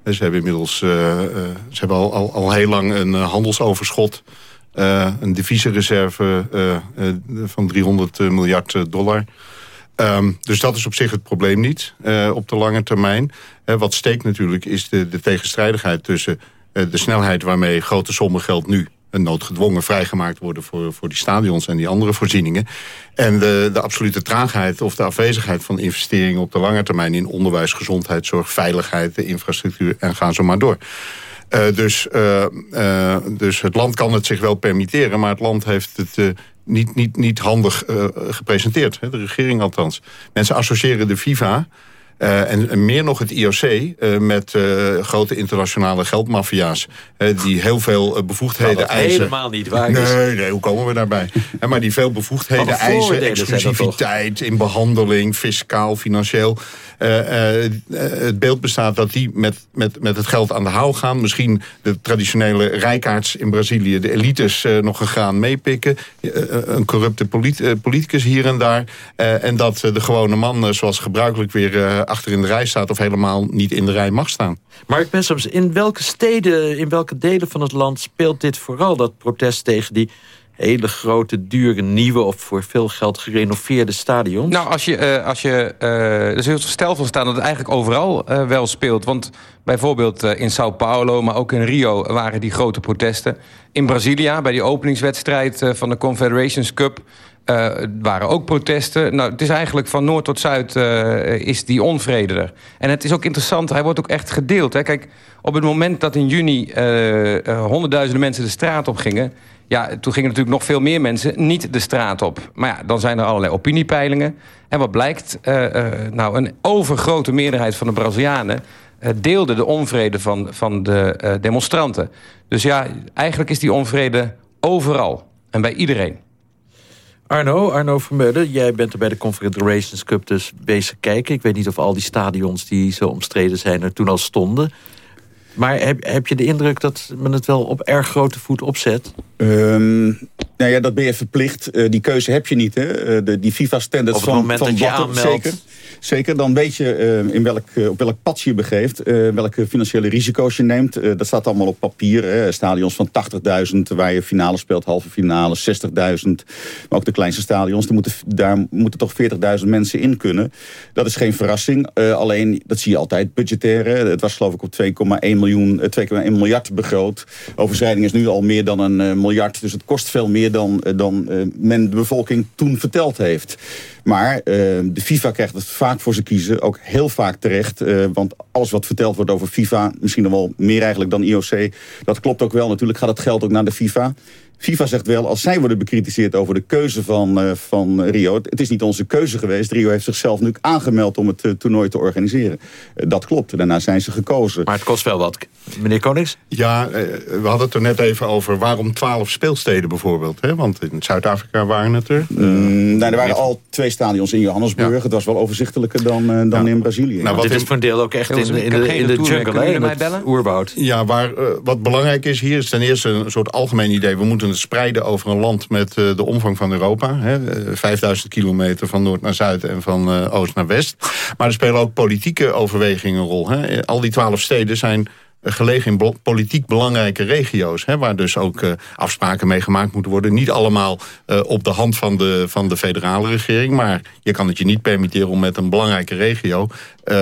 Ze hebben inmiddels ze hebben al, al, al heel lang een handelsoverschot... Een deviezenreserve van 300 miljard dollar. Um, dus dat is op zich het probleem niet op de lange termijn. wat steekt natuurlijk is de, de tegenstrijdigheid tussen de snelheid... waarmee grote sommen geld nu noodgedwongen vrijgemaakt worden... voor, voor die stadions en die andere voorzieningen. En de, de absolute traagheid of de afwezigheid van investeringen... op de lange termijn in onderwijs, gezondheidszorg, veiligheid... de infrastructuur en gaan zo maar door. Dus, dus het land kan het zich wel permitteren... maar het land heeft het niet, niet, niet handig gepresenteerd. Hè, de regering althans. Mensen associëren de FIFA Uh, en, en, meer nog het IOC uh, met uh, grote internationale geldmafia's... die heel veel bevoegdheden dat eisen. helemaal niet waar nee. Nee, hoe komen we daarbij? maar die veel bevoegdheden eisen, exclusiviteit in behandeling... fiscaal, financieel. Het beeld bestaat dat die met, met, met het geld aan de haal gaan. Misschien de traditionele rijkaards in Brazilië, de elites... nog gegaan meepikken. een corrupte polit politicus hier en daar. en dat de gewone man, zoals gebruikelijk weer achter in de rij staat... of helemaal niet in de rij mag staan. Mark Bessems, in welke steden, in welke delen van het land speelt dit vooral... dat protest tegen die hele grote, dure, nieuwe... of voor veel geld gerenoveerde stadions? Nou, als je, uh, als je uh, er is heel van staan dat het eigenlijk overal uh, wel speelt. Want bijvoorbeeld in Sao Paulo, maar ook in Rio... waren die grote protesten. In Brazilia, bij die openingswedstrijd van de Confederations Cup... Waren ook protesten. Nou, het is eigenlijk van noord tot zuid is die onvrede er. En het is ook interessant, hij wordt ook echt gedeeld. Hè. Kijk, op het moment dat in juni honderdduizenden mensen de straat op gingen... ja, toen gingen natuurlijk nog veel meer mensen niet de straat op. Maar ja, dan zijn er allerlei opiniepeilingen. En wat blijkt? nou, een overgrote meerderheid van de Brazilianen... deelde de onvrede van, van de demonstranten. Dus ja, eigenlijk is die onvrede overal en bij iedereen. Arno, Arno Vermeulen, jij bent er bij de Confederations Cup dus bezig kijken. Ik weet niet of al die stadions die zo omstreden zijn er toen al stonden. Maar heb, heb je de indruk dat men het wel op erg grote voet opzet? Um, nou ja, dat ben je verplicht. Uh, die keuze heb je niet. Hè? Uh, de, die FIFA-standards van, van Watten, zeker. Zeker, dan weet je uh, in welk, op welk pad je begeeft. welke financiële risico's je neemt. dat staat allemaal op papier. Hè? Stadions van 80.000 waar je finale speelt, halve finale, 60.000. Maar ook de kleinste stadions, daar moeten, daar moeten toch 40.000 mensen in kunnen. Dat is geen verrassing. alleen, dat zie je altijd budgetair. Het was geloof ik op 2,1 miljoen, 2,1 miljard begroot. Overschrijding is nu al meer dan een miljard. Dus het kost veel meer dan, dan men de bevolking toen verteld heeft. Maar uh, de FIFA krijgt het vaak voor ze kiezen. Ook heel vaak terecht. Uh, want alles wat verteld wordt over FIFA... misschien nog wel meer eigenlijk dan IOC... dat klopt ook wel. Natuurlijk gaat het geld ook naar de FIFA. FIFA zegt wel, als zij worden bekritiseerd over de keuze van, uh, van Rio... Het, is niet onze keuze geweest. Rio heeft zichzelf nu aangemeld om het uh, toernooi te organiseren. Uh, dat klopt. Daarna zijn ze gekozen. Maar het kost wel wat. Meneer Konings? Ja, we hadden het er net even over waarom twaalf speelsteden bijvoorbeeld. Hè? Want in Zuid-Afrika waren het er. Mm, nou, er waren al twee stadions in Johannesburg. Ja. Het was wel overzichtelijker dan, dan ja. in Brazilië. Nou, wat dit is voor een deel ook echt in, in, in, de, in de jungle, hè? In het oerwoud. Ja, waar, wat belangrijk is hier is ten eerste een soort algemeen idee. We moeten spreiden over een land met uh, de omvang van Europa. Hè, 5000 kilometer van noord naar zuid en van uh, oost naar west. Maar er spelen ook politieke overwegingen een rol. Hè. Al die twaalf steden zijn gelegen in politiek belangrijke regio's. Hè, waar dus ook uh, afspraken mee gemaakt moeten worden. Niet allemaal uh, op de hand van de, van de federale regering. Maar je kan het je niet permitteren om met een belangrijke regio... Uh,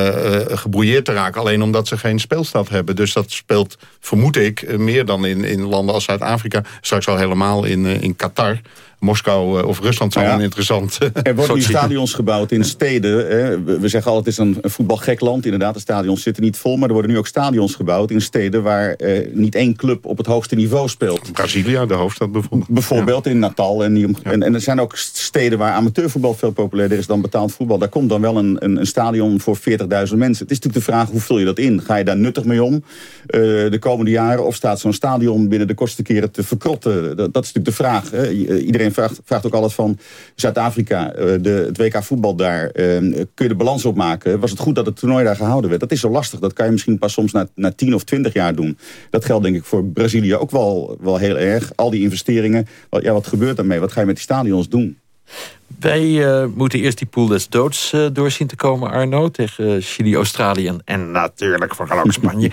te raken. Alleen omdat ze geen speelstad hebben. Dus dat speelt, vermoed ik, meer dan in, in landen als Zuid-Afrika. Straks al helemaal in, in Qatar. Moskou of Rusland zou ja. een interessant... Er worden nu stadions gebouwd in steden. Hè. We zeggen altijd, het is een voetbalgek land. Inderdaad, de stadions zitten niet vol. Maar er worden nu ook stadions gebouwd in steden... waar eh, niet één club op het hoogste niveau speelt. Brasilia, de hoofdstad bijvoorbeeld. Bijvoorbeeld ja. in Natal. En, die, en, en, er zijn ook steden waar amateurvoetbal veel populairder is dan betaald voetbal. Daar komt dan wel een, een, een stadion voor 40.000 mensen. Het is natuurlijk de vraag, hoe vul je dat in? Ga je daar nuttig mee om uh, de komende jaren? Of staat zo'n stadion binnen de kortste keren te verkrotten? Dat, dat is natuurlijk de vraag. Hè. Iedereen vraagt, vraagt ook altijd van Zuid-Afrika, uh, het WK voetbal daar. Uh, kun je de balans opmaken? Was het goed dat het toernooi daar gehouden werd? Dat is zo lastig. Dat kan je misschien pas soms na, na 10 of 20 jaar doen. Dat geldt denk ik voor Brazilië ook wel, wel heel erg. Al die investeringen. Ja, wat gebeurt daarmee? Wat ga je met die stadions doen? Wij uh, moeten eerst die pool des doods uh, doorzien te komen, Arno. Tegen Chili, Australië en natuurlijk vooral ook Spanje.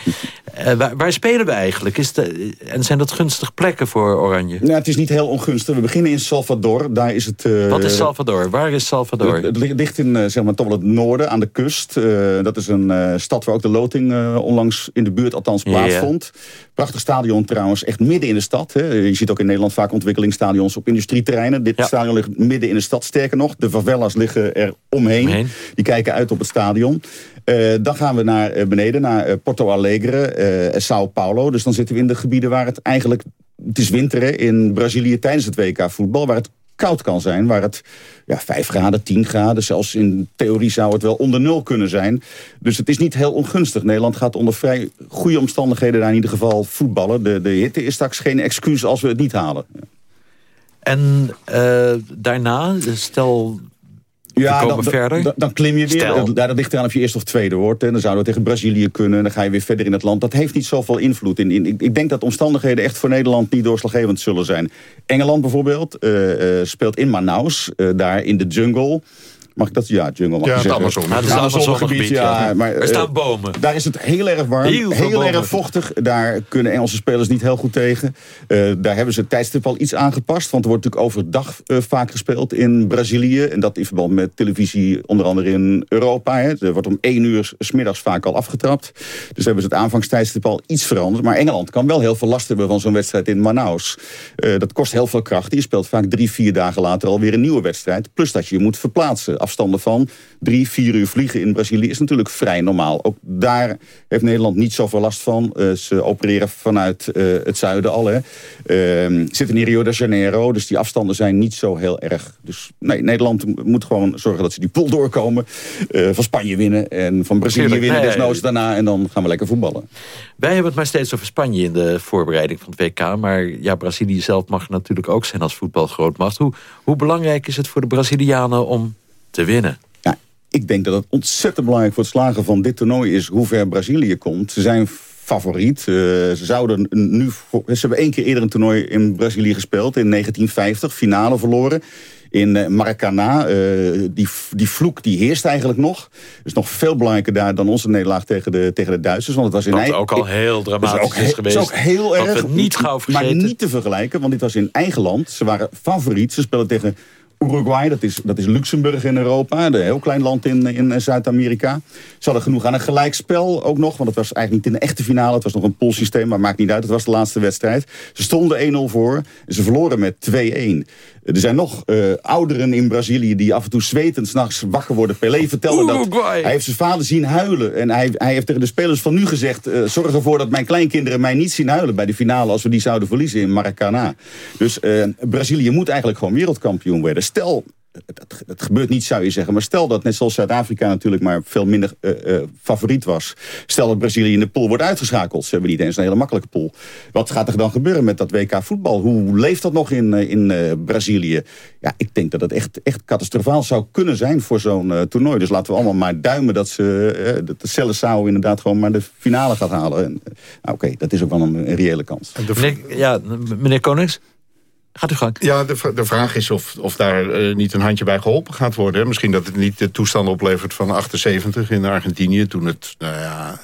uh, waar, waar, spelen we eigenlijk? Is de, en zijn dat gunstige plekken voor Oranje? Nou, het is niet heel ongunstig. We beginnen in Salvador. Daar is het, Wat is Salvador? Waar is Salvador? Het, het ligt in zeg maar, toch wel het noorden, aan de kust. dat is een stad waar ook de loting onlangs in de buurt althans plaatsvond. Yeah. Prachtig stadion trouwens, echt midden in de stad. Hè. Je ziet ook in Nederland vaak ontwikkelingsstadions op industrieterreinen. Dit ja. stadion ligt midden in de stad. Sterker nog, de favelas liggen er omheen. omheen. Die kijken uit op het stadion. Uh, dan gaan we naar uh, beneden, naar uh, Porto Alegre en Sao Paulo. Dus dan zitten we in de gebieden waar het eigenlijk... Het is winter hè, in Brazilië tijdens het WK voetbal... waar het koud kan zijn. Waar het ja, 5 graden, 10 graden, zelfs in theorie zou het wel onder nul kunnen zijn. Dus het is niet heel ongunstig. Nederland gaat onder vrij goede omstandigheden daar in ieder geval voetballen. De, de hitte is straks geen excuus als we het niet halen. En uh, daarna, stel ja, dan, verder. Dan, dan, klim je weer. Dat, dat ligt eraan of je eerst of tweede wordt. En dan zouden we tegen Brazilië kunnen. Dan ga je weer verder in het land. Dat heeft niet zoveel invloed. In, in, ik, denk dat omstandigheden echt voor Nederland niet doorslaggevend zullen zijn. Engeland bijvoorbeeld uh, uh, speelt in Manaus. Uh, daar in de jungle. Mag ik dat? Ja, jungle mag ja, je zeggen. Amazon. Ja, het is Amazonegebied, ja. Maar, er staan bomen. Daar is het heel erg warm, heel, heel erg vochtig. Daar kunnen Engelse spelers niet heel goed tegen. Uh, daar hebben ze het tijdstip al iets aangepast. Want er wordt natuurlijk overdag uh, vaak gespeeld in Brazilië. En dat in verband met televisie, onder andere in Europa. Hè. Er wordt om één uur s middags vaak al afgetrapt. Dus hebben ze het aanvangstijdstip al iets veranderd. Maar Engeland kan wel heel veel last hebben van zo'n wedstrijd in Manaus. Uh, dat kost heel veel kracht. Je speelt vaak drie, vier dagen later alweer een nieuwe wedstrijd. Plus dat je je moet verplaatsen afstanden van drie, vier uur vliegen in Brazilië is natuurlijk vrij normaal. Ook daar heeft Nederland niet zoveel last van. Uh, ze opereren vanuit uh, het zuiden al. Hè. Uh, zitten in Rio de Janeiro, dus die afstanden zijn niet zo heel erg. Dus nee, Nederland moet gewoon zorgen dat ze die pool doorkomen. Uh, van Spanje winnen en van Brazilië Tuurlijk, winnen nee, desnoods daarna. En dan gaan we lekker voetballen. Wij hebben het maar steeds over Spanje in de voorbereiding van het WK. Maar ja, Brazilië zelf mag natuurlijk ook zijn als voetbalgrootmacht. Hoe, hoe belangrijk is het voor de Brazilianen om te winnen? Ja, ik denk dat het ontzettend belangrijk voor het slagen van dit toernooi is... hoe ver Brazilië komt. Ze zijn favoriet. Uh, ze, zouden nu, ze hebben één keer eerder een toernooi in Brazilië gespeeld. In 1950, finale verloren in uh, Maracana. Uh, die, die vloek die heerst eigenlijk nog. is nog veel belangrijker daar dan onze nederlaag tegen de, tegen de Duitsers. Want het was in Wat ook al heel dramatisch is, ook, is geweest. is ook heel erg. niet gauw vergeten. Maar niet te vergelijken, want dit was in eigen land. Ze waren favoriet. Ze spelen tegen Uruguay, dat is, dat is Luxemburg in Europa. Een heel klein land in, in Zuid-Amerika. Ze hadden genoeg aan een gelijkspel ook nog. Want het was eigenlijk niet in de echte finale. Het was nog een poolsysteem, maar maakt niet uit. Het was de laatste wedstrijd. Ze stonden 1-0 voor. En ze verloren met 2-1. Er zijn nog uh, ouderen in Brazilië die af en toe zwetend s'nachts wakker worden. Pelé vertelde dat hij heeft zijn vader zien huilen. En hij, hij heeft tegen de spelers van nu gezegd... Uh, zorg ervoor dat mijn kleinkinderen mij niet zien huilen... bij de finale als we die zouden verliezen in Maracana. Dus uh, Brazilië moet eigenlijk gewoon wereldkampioen worden. Stel, dat, gebeurt niet, zou je zeggen. Maar stel dat, net zoals Zuid-Afrika natuurlijk maar veel minder uh, uh, favoriet was. Stel dat Brazilië in de pool wordt uitgeschakeld. Ze hebben niet eens een hele makkelijke pool. Wat gaat er dan gebeuren met dat WK voetbal? Hoe leeft dat nog in, uh, in Brazilië? Ja, ik denk dat het echt, echt catastrofaal zou kunnen zijn voor zo'n toernooi. Dus laten we allemaal maar duimen dat ze dat de Cellesao inderdaad gewoon maar de finale gaat halen. Nou, Oké, dat is ook wel een, reële kans. Ja, meneer Konings? Gaat u gang. Ja, de, de vraag is of, of daar uh, niet een handje bij geholpen gaat worden. Misschien dat het niet de toestand oplevert van 78 in Argentinië... toen het, nou ja,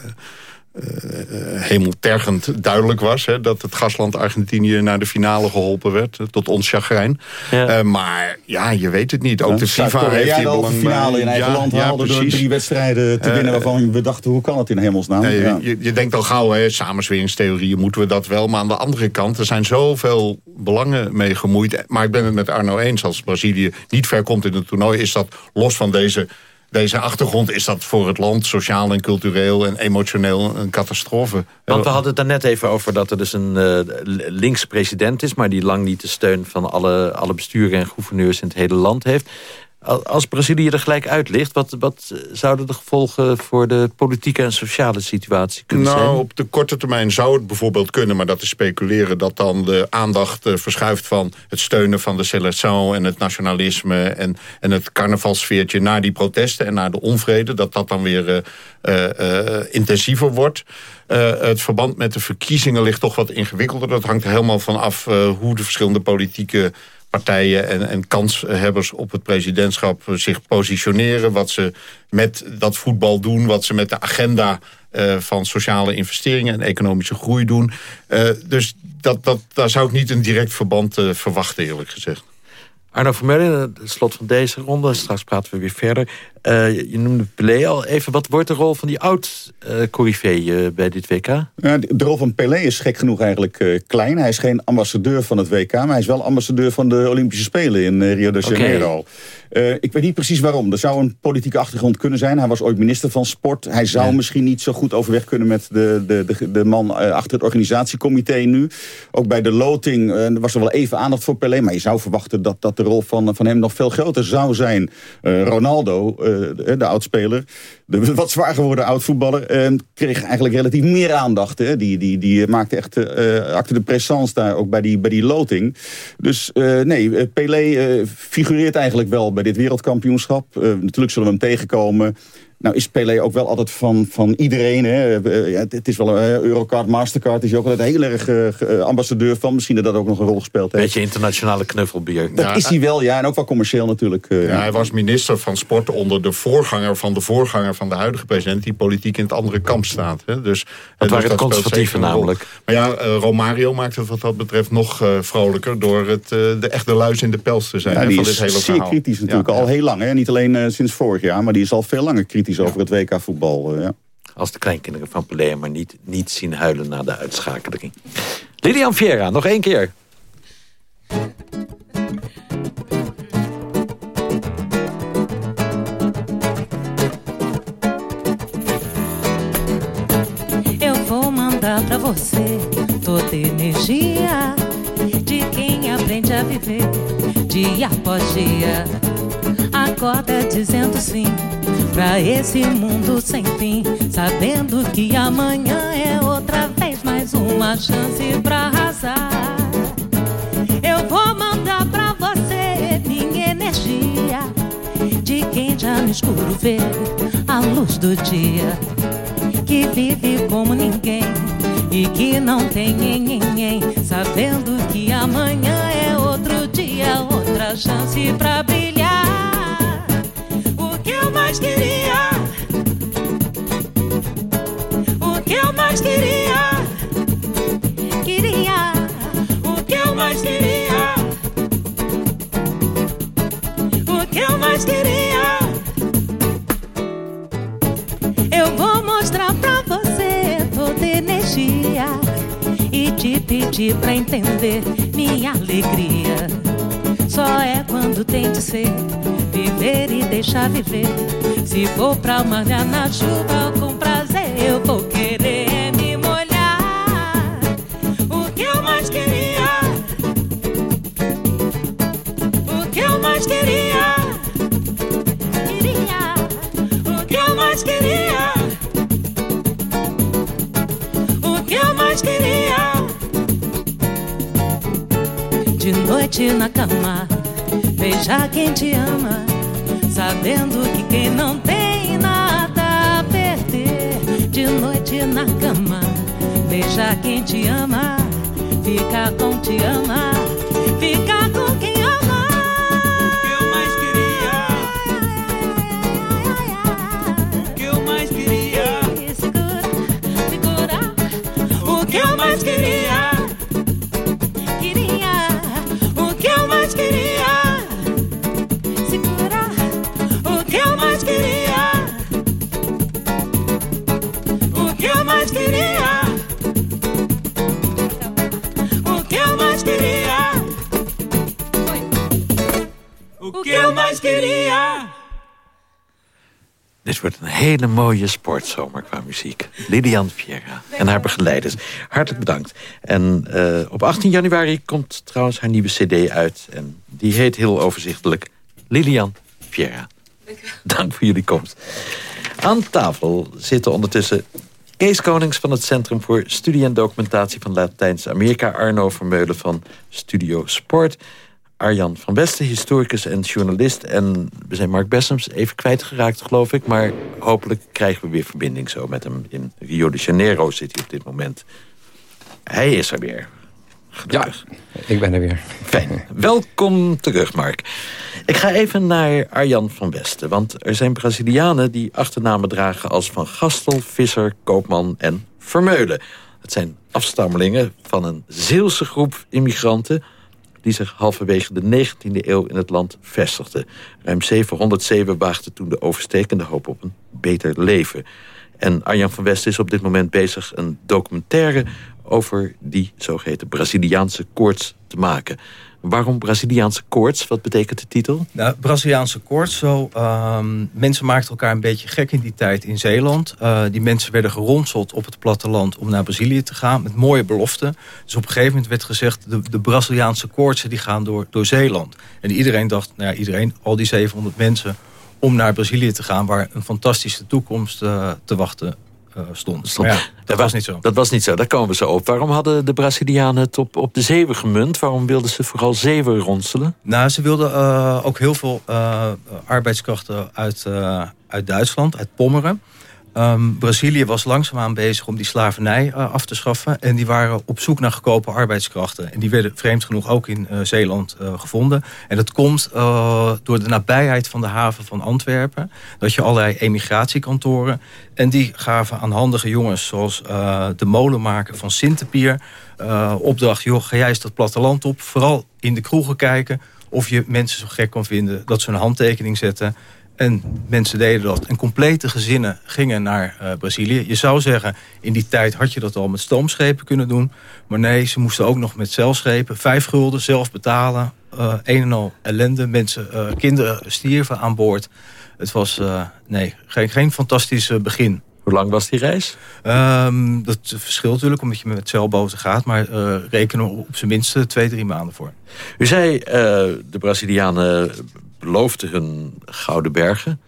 hemeltergend duidelijk was... Hè, dat het gastland Argentinië naar de finale geholpen werd. tot ons chagrijn. Ja. Uh, maar ja, je weet het niet. Ook ja, de FIFA heeft hier belang de finale in eigen ja, land haalde door drie wedstrijden te winnen... waarvan we dachten, hoe kan het in hemelsnaam? Nee, je, je, denkt al gauw, hè, samensweringstheorieën moeten we dat wel. Maar aan de andere kant, er zijn zoveel belangen mee gemoeid. Maar ik ben het met Arno eens. Als Brazilië niet ver komt in het toernooi... is dat los van deze deze achtergrond is dat voor het land sociaal en cultureel en emotioneel een catastrofe. Want we hadden het daar net even over dat er dus een uh, linkse president is... maar die lang niet de steun van alle, alle besturen en gouverneurs in het hele land heeft. Als Brazilië er gelijk uit ligt, wat, wat zouden de gevolgen voor de politieke en sociale situatie kunnen nou, zijn? Nou, op de korte termijn zou het bijvoorbeeld kunnen, maar dat is speculeren, dat dan de aandacht uh, verschuift van het steunen van de seleção en het nationalisme en, en het carnavalsfeertje naar die protesten en naar de onvrede, dat dat dan weer uh, uh, intensiever wordt. het verband met de verkiezingen ligt toch wat ingewikkelder. Dat hangt er helemaal van af hoe de verschillende politieke partijen en, en kanshebbers op het presidentschap zich positioneren. Wat ze met dat voetbal doen, wat ze met de agenda uh, van sociale investeringen en economische groei doen. Uh, dus dat, dat, daar zou ik niet een direct verband uh, verwachten, eerlijk gezegd. Arno Vermeulen, het slot van deze ronde. Straks praten we weer verder. Eh, je noemde Pelé al even. Wat wordt de rol van die oud-corrivee bij dit WK? Ja, de rol van Pelé is gek genoeg eigenlijk klein. Hij is geen ambassadeur van het WK, maar hij is wel ambassadeur van de Olympische Spelen in Rio de Janeiro. ik weet niet precies waarom. Er zou een politieke achtergrond kunnen zijn. Hij was ooit minister van Sport. Hij zou misschien niet zo goed overweg kunnen met de, de, de, de man achter het organisatiecomité nu. Ook bij de loting was er wel even aandacht voor Pelé. Maar je zou verwachten dat, dat de rol van, van hem nog veel groter zou zijn. Ronaldo eh, de oudspeler, de wat zwaar geworden oud-voetballer, eh, kreeg eigenlijk relatief meer aandacht. Hè. Die, die, die maakte echt uh, acte de présence daar ook bij die, bij die loting. Dus nee, Pelé figureert eigenlijk wel bij dit wereldkampioenschap. natuurlijk zullen we hem tegenkomen. Nou is Pelé ook wel altijd van, van iedereen. Hè. Eh, het, is wel een Eurocard, Mastercard. Is ook altijd heel erg uh, ambassadeur van. Misschien dat dat ook nog een rol gespeeld heeft. Beetje internationale knuffelbier. Dat is hij wel, ja. En ook wel commercieel natuurlijk. ja, hij was minister van Sport onder de voorganger van de voorganger van de huidige president. Die politiek in het andere kamp staat. Hè. Dus, dat waren de conservatieven namelijk. Maar ja, Romario maakte het wat dat betreft nog vrolijker. Door het, de echte luis in de pels te zijn. Ja, die van is dit hele zeer kritisch natuurlijk. Al heel lang. Hè. Niet alleen sinds vorig jaar. Maar die is al veel langer kritisch over het WK-voetbal. Eh, ja. Als de kleinkinderen van Pelé maar niet, niet zien huilen na de uitschakeling. Lilian Viera, nog één keer. Eu vou mandar pra você toda energia de quem aprende a viver dia após dia. Acorda dizendo sim pra esse mundo sem fim, sabendo que amanhã é outra vez mais uma chance pra arrasar. Eu vou mandar pra você minha energia, de quem já no escuro vê a luz do dia, que vive como ninguém e que não tem ninguém, sabendo que amanhã é outro dia, outra chance pra brilhar mais queria. O que eu mais queria. Queria. O que eu mais queria. O que eu mais queria. Eu vou mostrar pra você toda energia. E te pedir pra entender minha alegria. Só é quando tem de ser viver e deixar viver. Se for pra malhar na chuva com prazer, eu vou querer me molhar. O que eu mais queria, o que eu mais queria, queria, o que eu mais queria, o que eu mais queria. De noite na cama Beija quem te ama, sabendo que quem não tem nada a perder. De noite na cama, beija quem te ama, fica com te ama, fica com quem ama. O que eu mais queria, o que eu mais queria, segura, segura, o que eu mais queria. Queria. Dit wordt een hele mooie sportzomer qua muziek. Lilian Viera en haar begeleiders. Hartelijk bedankt. En uh, op 18 januari komt trouwens haar nieuwe cd uit. En die heet heel overzichtelijk Lilian Viera. Dank voor jullie komst. Aan tafel zitten ondertussen Kees Konings van het Centrum voor Studie en Documentatie van Latijns-Amerika... Arno Vermeulen van Studio Sport... Arjan van Westen, historicus en journalist. En we zijn Mark Bessems even kwijtgeraakt, geloof ik. Maar hopelijk krijgen we weer verbinding zo met hem. In Rio de Janeiro zit hij op dit moment. Hij is er weer. Gelukkig. Ja, ik ben er weer. Fijn. Welkom terug, Mark. Ik ga even naar Arjan van Westen. Want er zijn Brazilianen die achternamen dragen als Van Gastel, Visser, Koopman en Vermeulen. Het zijn afstammelingen van een Zeelse groep immigranten die zich halverwege de 19e eeuw in het land vestigde. Ruim 700 zeven waagden toen de overstekende hoop op een beter leven. En Arjan van West is op dit moment bezig een documentaire over die zogeheten Braziliaanse koorts te maken. Waarom Braziliaanse koorts? Wat betekent de titel? Nou, Braziliaanse koorts, zo. Um, mensen maakten elkaar een beetje gek in die tijd in Zeeland. Uh, die mensen werden geronseld op het platteland om naar Brazilië te gaan. Met mooie beloften. Dus op een gegeven moment werd gezegd... de, de Braziliaanse koortsen die gaan door, door Zeeland. En iedereen dacht, nou ja, iedereen, al die 700 mensen... om naar Brazilië te gaan... waar een fantastische toekomst uh, te wachten stond. stond. Ja, dat was niet zo. Dat was niet zo, daar komen we zo op. Waarom hadden de Brazilianen het op, op de zeeuwen gemunt? Waarom wilden ze vooral zeeuwen ronselen? Nou, ze wilden uh, ook heel veel uh, arbeidskrachten uit, uit Duitsland, uit Pommeren. Um, Brazilië was langzaamaan bezig om die slavernij uh, af te schaffen. En die waren op zoek naar goedkope arbeidskrachten. En die werden vreemd genoeg ook in uh, Zeeland uh, gevonden. En dat komt door de nabijheid van de haven van Antwerpen. Dat je allerlei emigratiekantoren. En die gaven aan handige jongens zoals de molenmaker van Sinterpier... opdracht, joh, ga jij eens dat platteland op. Vooral in de kroegen kijken of je mensen zo gek kan vinden... dat ze een handtekening zetten en mensen deden dat. En complete gezinnen gingen naar uh, Brazilië. Je zou zeggen, in die tijd had je dat al met stoomschepen kunnen doen. Maar nee, ze moesten ook nog met zeilschepen. Vijf gulden, zelf betalen. Uh, een en al ellende. Mensen, uh, kinderen stierven aan boord. Het was, nee, geen, geen fantastisch begin. Hoe lang was die reis? Um, dat verschilt natuurlijk omdat je met zeilboten gaat. Maar uh, rekenen we op zijn minst twee, drie maanden voor. U zei, uh, de Brazilianen beloofden hun gouden bergen.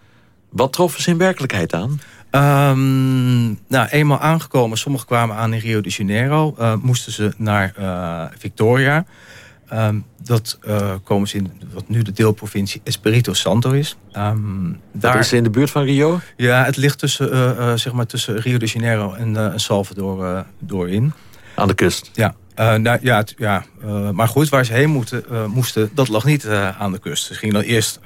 Wat troffen ze in werkelijkheid aan? Um, nou, eenmaal aangekomen, sommigen kwamen aan in Rio de Janeiro. Uh, moesten ze naar uh, Victoria. Um, dat uh, komen ze in wat nu de deelprovincie Espírito Santo is. Um, daar is in de buurt van Rio? Ja, het ligt tussen, zeg maar tussen Rio de Janeiro en Salvador door in. Aan de kust? Ja. Uh, nou, ja, ja uh, maar goed, waar ze heen moeten, uh, moesten, dat lag niet aan de kust. Ze gingen dan eerst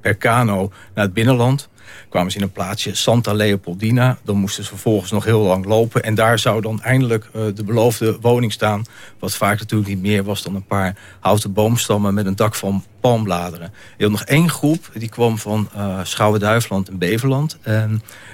per kano naar het binnenland. Kwamen ze in een plaatsje Santa Leopoldina. Dan moesten ze vervolgens nog heel lang lopen. En daar zou dan eindelijk de beloofde woning staan. Wat vaak natuurlijk niet meer was dan een paar houten boomstammen... met een dak van palmbladeren. Je had nog één groep, die kwam van Schouwen-Duiveland en Beverland.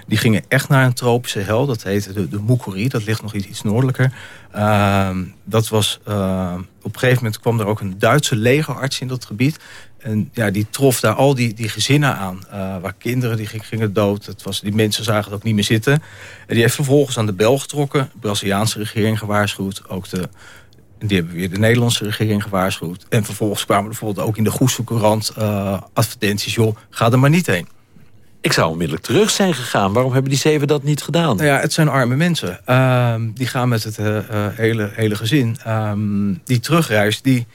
Die gingen echt naar een tropische hel. Dat heette de, de Mukuri, dat ligt nog iets, iets noordelijker. Uh, dat was, uh, op een gegeven moment kwam er ook een Duitse legerarts in dat gebied. En ja, die trof daar al die, die gezinnen aan. Uh, waar kinderen die gingen dood. Het was, die mensen zagen het ook niet meer zitten. En die heeft vervolgens aan de bel getrokken. De Braziliaanse regering gewaarschuwd. Ook de, die hebben weer de Nederlandse regering gewaarschuwd. En vervolgens kwamen er bijvoorbeeld ook in de Goese Courant uh, advertenties. Joh, ga er maar niet heen. Ik zou onmiddellijk terug zijn gegaan. Waarom hebben die zeven dat niet gedaan? Nou ja, het zijn arme mensen. Uh, die gaan met het uh, hele, hele gezin. Um, die terugreis, die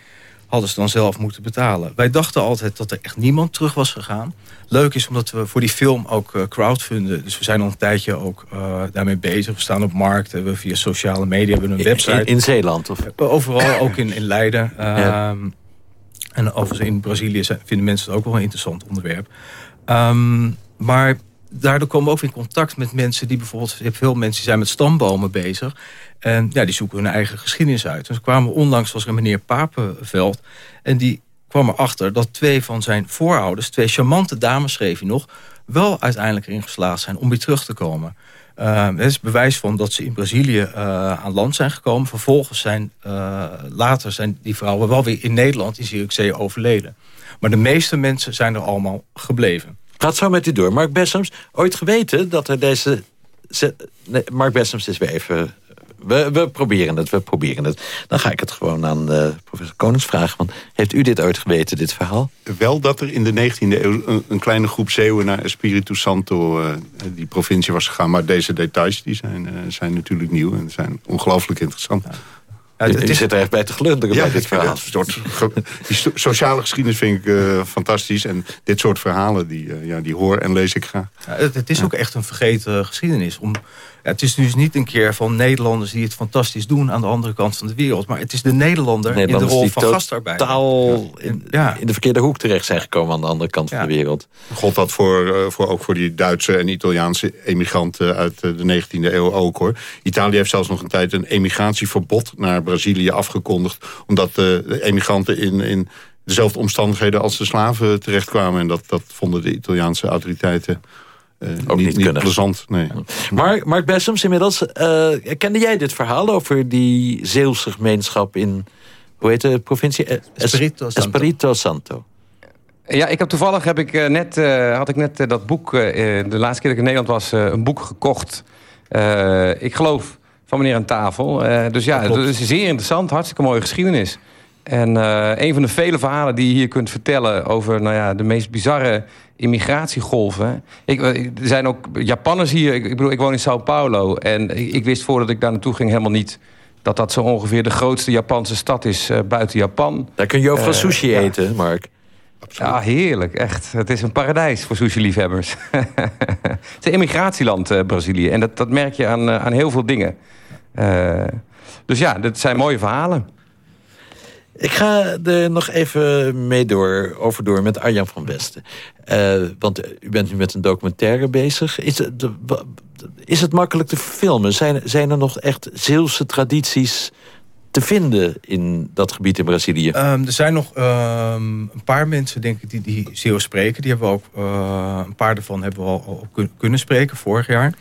hadden ze dan zelf moeten betalen. Wij dachten altijd dat er echt niemand terug was gegaan. Leuk is omdat we voor die film ook uh, crowdfunden. Dus we zijn al een tijdje ook daarmee bezig. We staan op markt, we via sociale media hebben een website. In, in Zeeland? Of? Overal, ook in, in Leiden. Ja. Um, en overigens in Brazilië vinden mensen het ook wel een interessant onderwerp. Um, maar daardoor komen we ook in contact met mensen die bijvoorbeeld... veel mensen zijn met stambomen bezig. En ja, die zoeken hun eigen geschiedenis uit. Dus kwamen onlangs was er een meneer Papenveld. En die kwam erachter dat twee van zijn voorouders... twee charmante dames, schreef hij nog... wel uiteindelijk erin geslaagd zijn om weer terug te komen. Uh, het is bewijs van dat ze in Brazilië uh, aan land zijn gekomen. Vervolgens zijn uh, later zijn die vrouwen wel weer in Nederland... in Zierikzee overleden. Maar de meeste mensen zijn er allemaal gebleven. Gaat zo met u door. Mark Bessems, ooit geweten dat er deze... Nee, Mark Bessems is weer even... We, we proberen het, we proberen het. Dan ga ik het gewoon aan uh, professor Konings vragen. Want heeft u dit ooit geweten, dit verhaal? Wel dat er in de 19e eeuw een, een kleine groep Zeeuwen naar Espiritu Santo, uh, die provincie was gegaan. Maar deze details die zijn, uh, zijn natuurlijk nieuw en zijn ongelooflijk interessant. Ja. Het, is, zit er echt bij te glunderen ja, bij dit verhaal. Soort, die sociale geschiedenis vind ik uh, fantastisch. En dit soort verhalen, die, uh, ja, die hoor en lees ik graag. Ja, het, het, is ook echt een vergeten geschiedenis. Om, het is dus niet een keer van Nederlanders die het fantastisch doen aan de andere kant van de wereld. Maar het is de Nederlander in de rol van gastarbeider. totaal in, in de verkeerde hoek terecht zijn gekomen aan de andere kant van de wereld. God dat voor, eh, voor, ook voor die Duitse en Italiaanse emigranten uit eh, de 19e eeuw ook hoor. Italië heeft zelfs nog een tijd een emigratieverbod naar Brazilië afgekondigd. Omdat de emigranten in, in dezelfde omstandigheden als de slaven terechtkwamen. En dat, dat vonden de Italiaanse autoriteiten Ook niet, niet kunnen. plezant. Nee. Mark, Mark Bessems, inmiddels, uh, kende jij dit verhaal over die Zeeuwse gemeenschap in, hoe heet de provincie? Es Espirito Santo. Espirito Santo. Ja, ik heb toevallig heb ik, net, uh, had ik net uh, dat boek, de laatste keer dat ik in Nederland was, een boek gekocht. ik geloof van meneer aan tafel. dus ja, het is zeer interessant, hartstikke mooie geschiedenis. En een van de vele verhalen die je hier kunt vertellen over nou ja, de meest bizarre immigratiegolven. Ik, er zijn ook Japanners hier. Ik, ik bedoel, ik woon in Sao Paulo. En ik, ik, wist voordat ik daar naartoe ging helemaal niet... dat dat zo ongeveer de grootste Japanse stad is uh, buiten Japan. Daar kun je overal uh, sushi ja. eten, Mark. Absoluut. Ja, heerlijk. Echt. Het is een paradijs voor sushi-liefhebbers. het is een immigratieland, uh, Brazilië. En dat, dat merk je aan, aan heel veel dingen. dus ja, dat zijn mooie verhalen. Ik ga er nog even mee door, over door met Arjan van Westen. Uh, want u bent nu met een documentaire bezig. Is het, is het makkelijk te filmen? Zijn, zijn er nog echt Zeelse tradities te vinden in dat gebied in Brazilië? Um, er zijn nog um, een paar mensen denk ik, die, die Zeeuws spreken. Die hebben we ook, uh, een paar daarvan hebben we al, al kunnen spreken vorig jaar.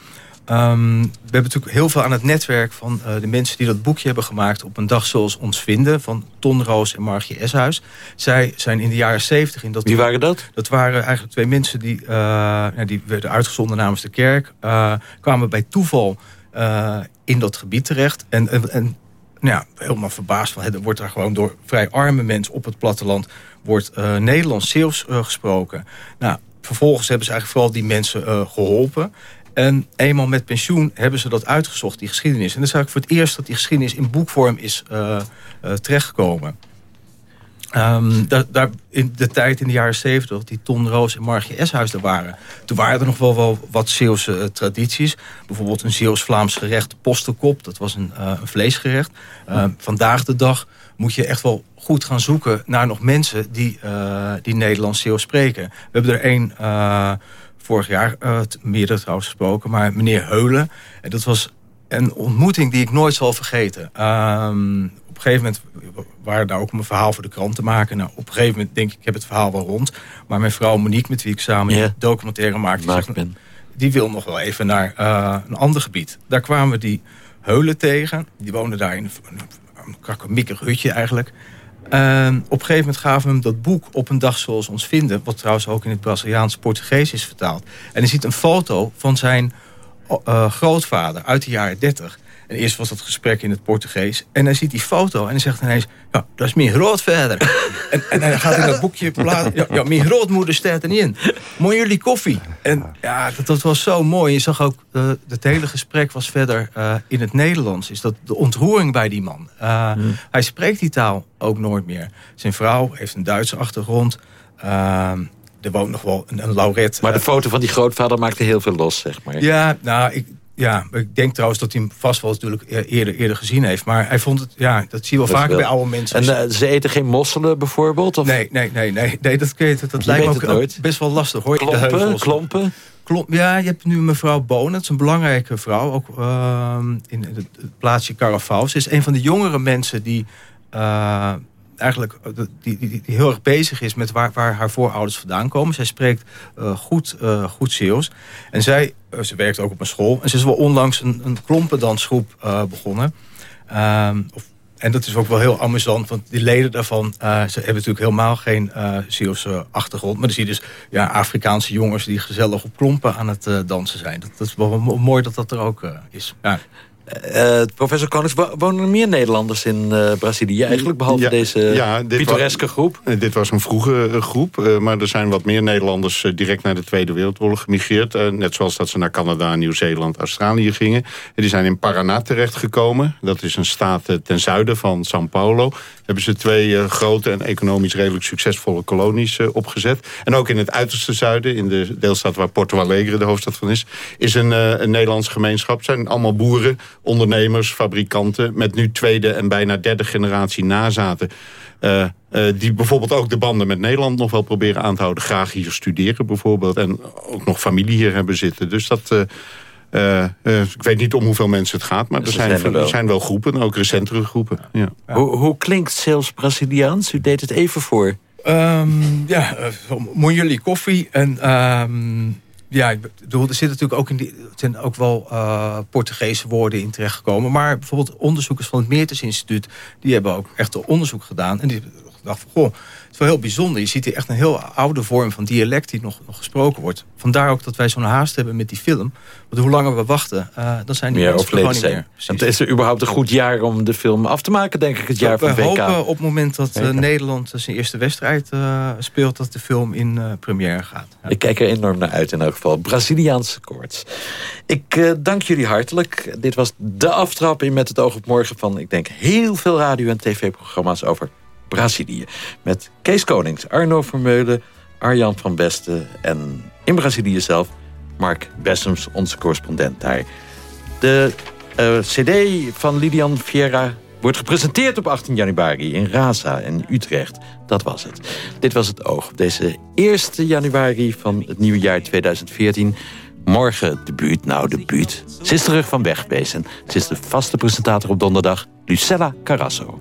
Um, we hebben natuurlijk heel veel aan het netwerk van uh, de mensen die dat boekje hebben gemaakt op een dag zoals ons vinden, van Ton Roos en Margie Eshuis. Zij zijn in de jaren zeventig in dat. Wie waren dat? Dat waren eigenlijk twee mensen die, uh, ja, die werden uitgezonden namens de kerk, uh, kwamen bij toeval in dat gebied terecht. En, en, en nou ja, helemaal verbaasd van, er wordt daar gewoon door vrij arme mensen op het platteland wordt Nederlands, Zeeuws gesproken. Nou, vervolgens hebben ze eigenlijk vooral die mensen geholpen. En eenmaal met pensioen hebben ze dat uitgezocht, die geschiedenis. En dat is eigenlijk voor het eerst dat die geschiedenis in boekvorm is uh, uh, terechtgekomen. Um, daar, in de tijd in de jaren zeventig, die Ton Roos en Margie Eshuis er waren... toen waren er nog wel, wel wat Zeeuwse uh, tradities. Bijvoorbeeld een Zeeuws-Vlaams gerecht, postelkop. Dat was een, een vleesgerecht. vandaag de dag moet je echt wel goed gaan zoeken naar nog mensen... die, die Nederlands-Zeeuws spreken. We hebben er één vorig jaar, uh, meerdere trouwens gesproken, maar meneer Heulen. En dat was een ontmoeting die ik nooit zal vergeten. Um, op een gegeven moment waren daar ook mijn verhaal voor de krant te maken. Nou, op een gegeven moment denk ik, ik heb het verhaal wel rond. Maar mijn vrouw Monique, met wie ik samen yeah. documentaire maakte... Maak die wil nog wel even naar uh, een ander gebied. Daar kwamen we die Heulen tegen. Die woonde daar in een, een hutje eigenlijk. Uh, op een gegeven moment gaven we hem dat boek op een dag zoals ons vinden. Wat trouwens ook in het Braziliaans Portugees is vertaald. En hij ziet een foto van zijn uh, grootvader uit de jaren 30. En eerst was dat gesprek in het Portugees. En hij ziet die foto en hij zegt ineens... ja, dat is mijn grootvader. en, en hij gaat in dat boekje plaatsen... ja, ja, mijn grootmoeder staat er niet in. Mooi jullie koffie. En ja, dat, dat was zo mooi. Je zag ook, uh, het hele gesprek was verder uh, in het Nederlands. Is dat de ontroering bij die man. Uh, hmm. Hij spreekt die taal ook nooit meer. Zijn vrouw heeft een Duitse achtergrond... er woont nog wel een, een laureat. Maar de foto van die grootvader maakte heel veel los, zeg maar. Ja, nou, ik, ja, ik denk trouwens dat hij hem vast wel natuurlijk eerder, eerder gezien heeft. Maar hij vond het, ja, dat zie je wel vaak bij oude mensen. En uh, ze eten geen mosselen bijvoorbeeld? Of? Nee, nee, nee, nee, nee, dat, dat, dat lijkt me ook, ook, best wel lastig hoor. Klompen, in de heuvels. klompen? Klomp, ja, je hebt nu mevrouw Boon, dat is een belangrijke vrouw. Ook uh, in het, het plaatsje Caravaus. Ze is een van de jongere mensen die... Uh, eigenlijk die, die, die, heel erg bezig is met waar, waar haar voorouders vandaan komen. Zij spreekt uh, goed, uh, goed Zeeuws. En zij, uh, ze werkt ook op een school. En ze is wel onlangs een, een klompendansgroep begonnen. Of, en dat is ook wel heel amusant, want die leden daarvan... ze hebben natuurlijk helemaal geen Zeeuwse achtergrond. Maar dan zie je dus ja, Afrikaanse jongens die gezellig op klompen aan het dansen zijn. Dat, dat is wel mooi dat dat er ook is. Ja. Uh, professor Konings, wonen er meer Nederlanders in uh, Brazilië eigenlijk? Behalve deze ja, pittoreske groep? dit was een vroege groep. maar er zijn wat meer Nederlanders direct naar de Tweede Wereldoorlog gemigreerd. net zoals dat ze naar Canada, Nieuw-Zeeland, Australië gingen. die zijn in Paraná terechtgekomen. Dat is een staat ten zuiden van São Paulo hebben ze twee grote en economisch redelijk succesvolle kolonies opgezet. En ook in het uiterste zuiden, in de deelstaat waar Porto Alegre de hoofdstad van is, is een, een Nederlands gemeenschap. Het zijn allemaal boeren, ondernemers, fabrikanten, met nu tweede en bijna derde generatie nazaten. die bijvoorbeeld ook de banden met Nederland nog wel proberen aan te houden. Graag hier studeren bijvoorbeeld. En ook nog familie hier hebben zitten. Dus dat, uh, uh, ik weet niet om hoeveel mensen het gaat, maar er zijn, er, wel. zijn wel groepen, ook recentere groepen. Ja. Hoe, hoe, klinkt sales Braziliaans? U deed het even voor. Um, ja, uh, jullie koffie. En um, ja, ik bedoel, er zitten natuurlijk ook in die, er zijn ook wel uh, Portugese woorden in terechtgekomen. Maar bijvoorbeeld onderzoekers van het Meertens Instituut, die hebben ook echt onderzoek gedaan. En die gedacht van, goh, is wel heel bijzonder. Je ziet hier echt een heel oude vorm van dialect die nog, nog gesproken wordt. Vandaar ook dat wij zo'n haast hebben met die film. Want hoe langer we wachten, uh, dan zijn die meer mensen gewoon niet meer. Het is er überhaupt een goed jaar om de film af te maken, denk ik, het jaar van WK. We hopen op het moment dat uh, Nederland zijn eerste wedstrijd uh, speelt... dat de film in première gaat. Ja. Ik kijk er enorm naar uit in elk geval. Braziliaanse koorts. Ik dank jullie hartelijk. Dit was de aftrap in Met het oog op morgen van, ik denk, heel veel radio- en tv-programma's over Brazilië. Met Kees Konings, Arno Vermeulen, Arjan van Besten en in Brazilië zelf Mark Bessems, onze correspondent daar. De uh, cd van Lidian Vieira wordt gepresenteerd op 18 januari in Raza in Utrecht. Dat was het. Dit was het oog op deze 1 januari van het nieuwe jaar 2014. Morgen debuut, nou debuut. Ze is terug van wegwezen. Ze is de vaste presentator op donderdag, Lucella Carasso.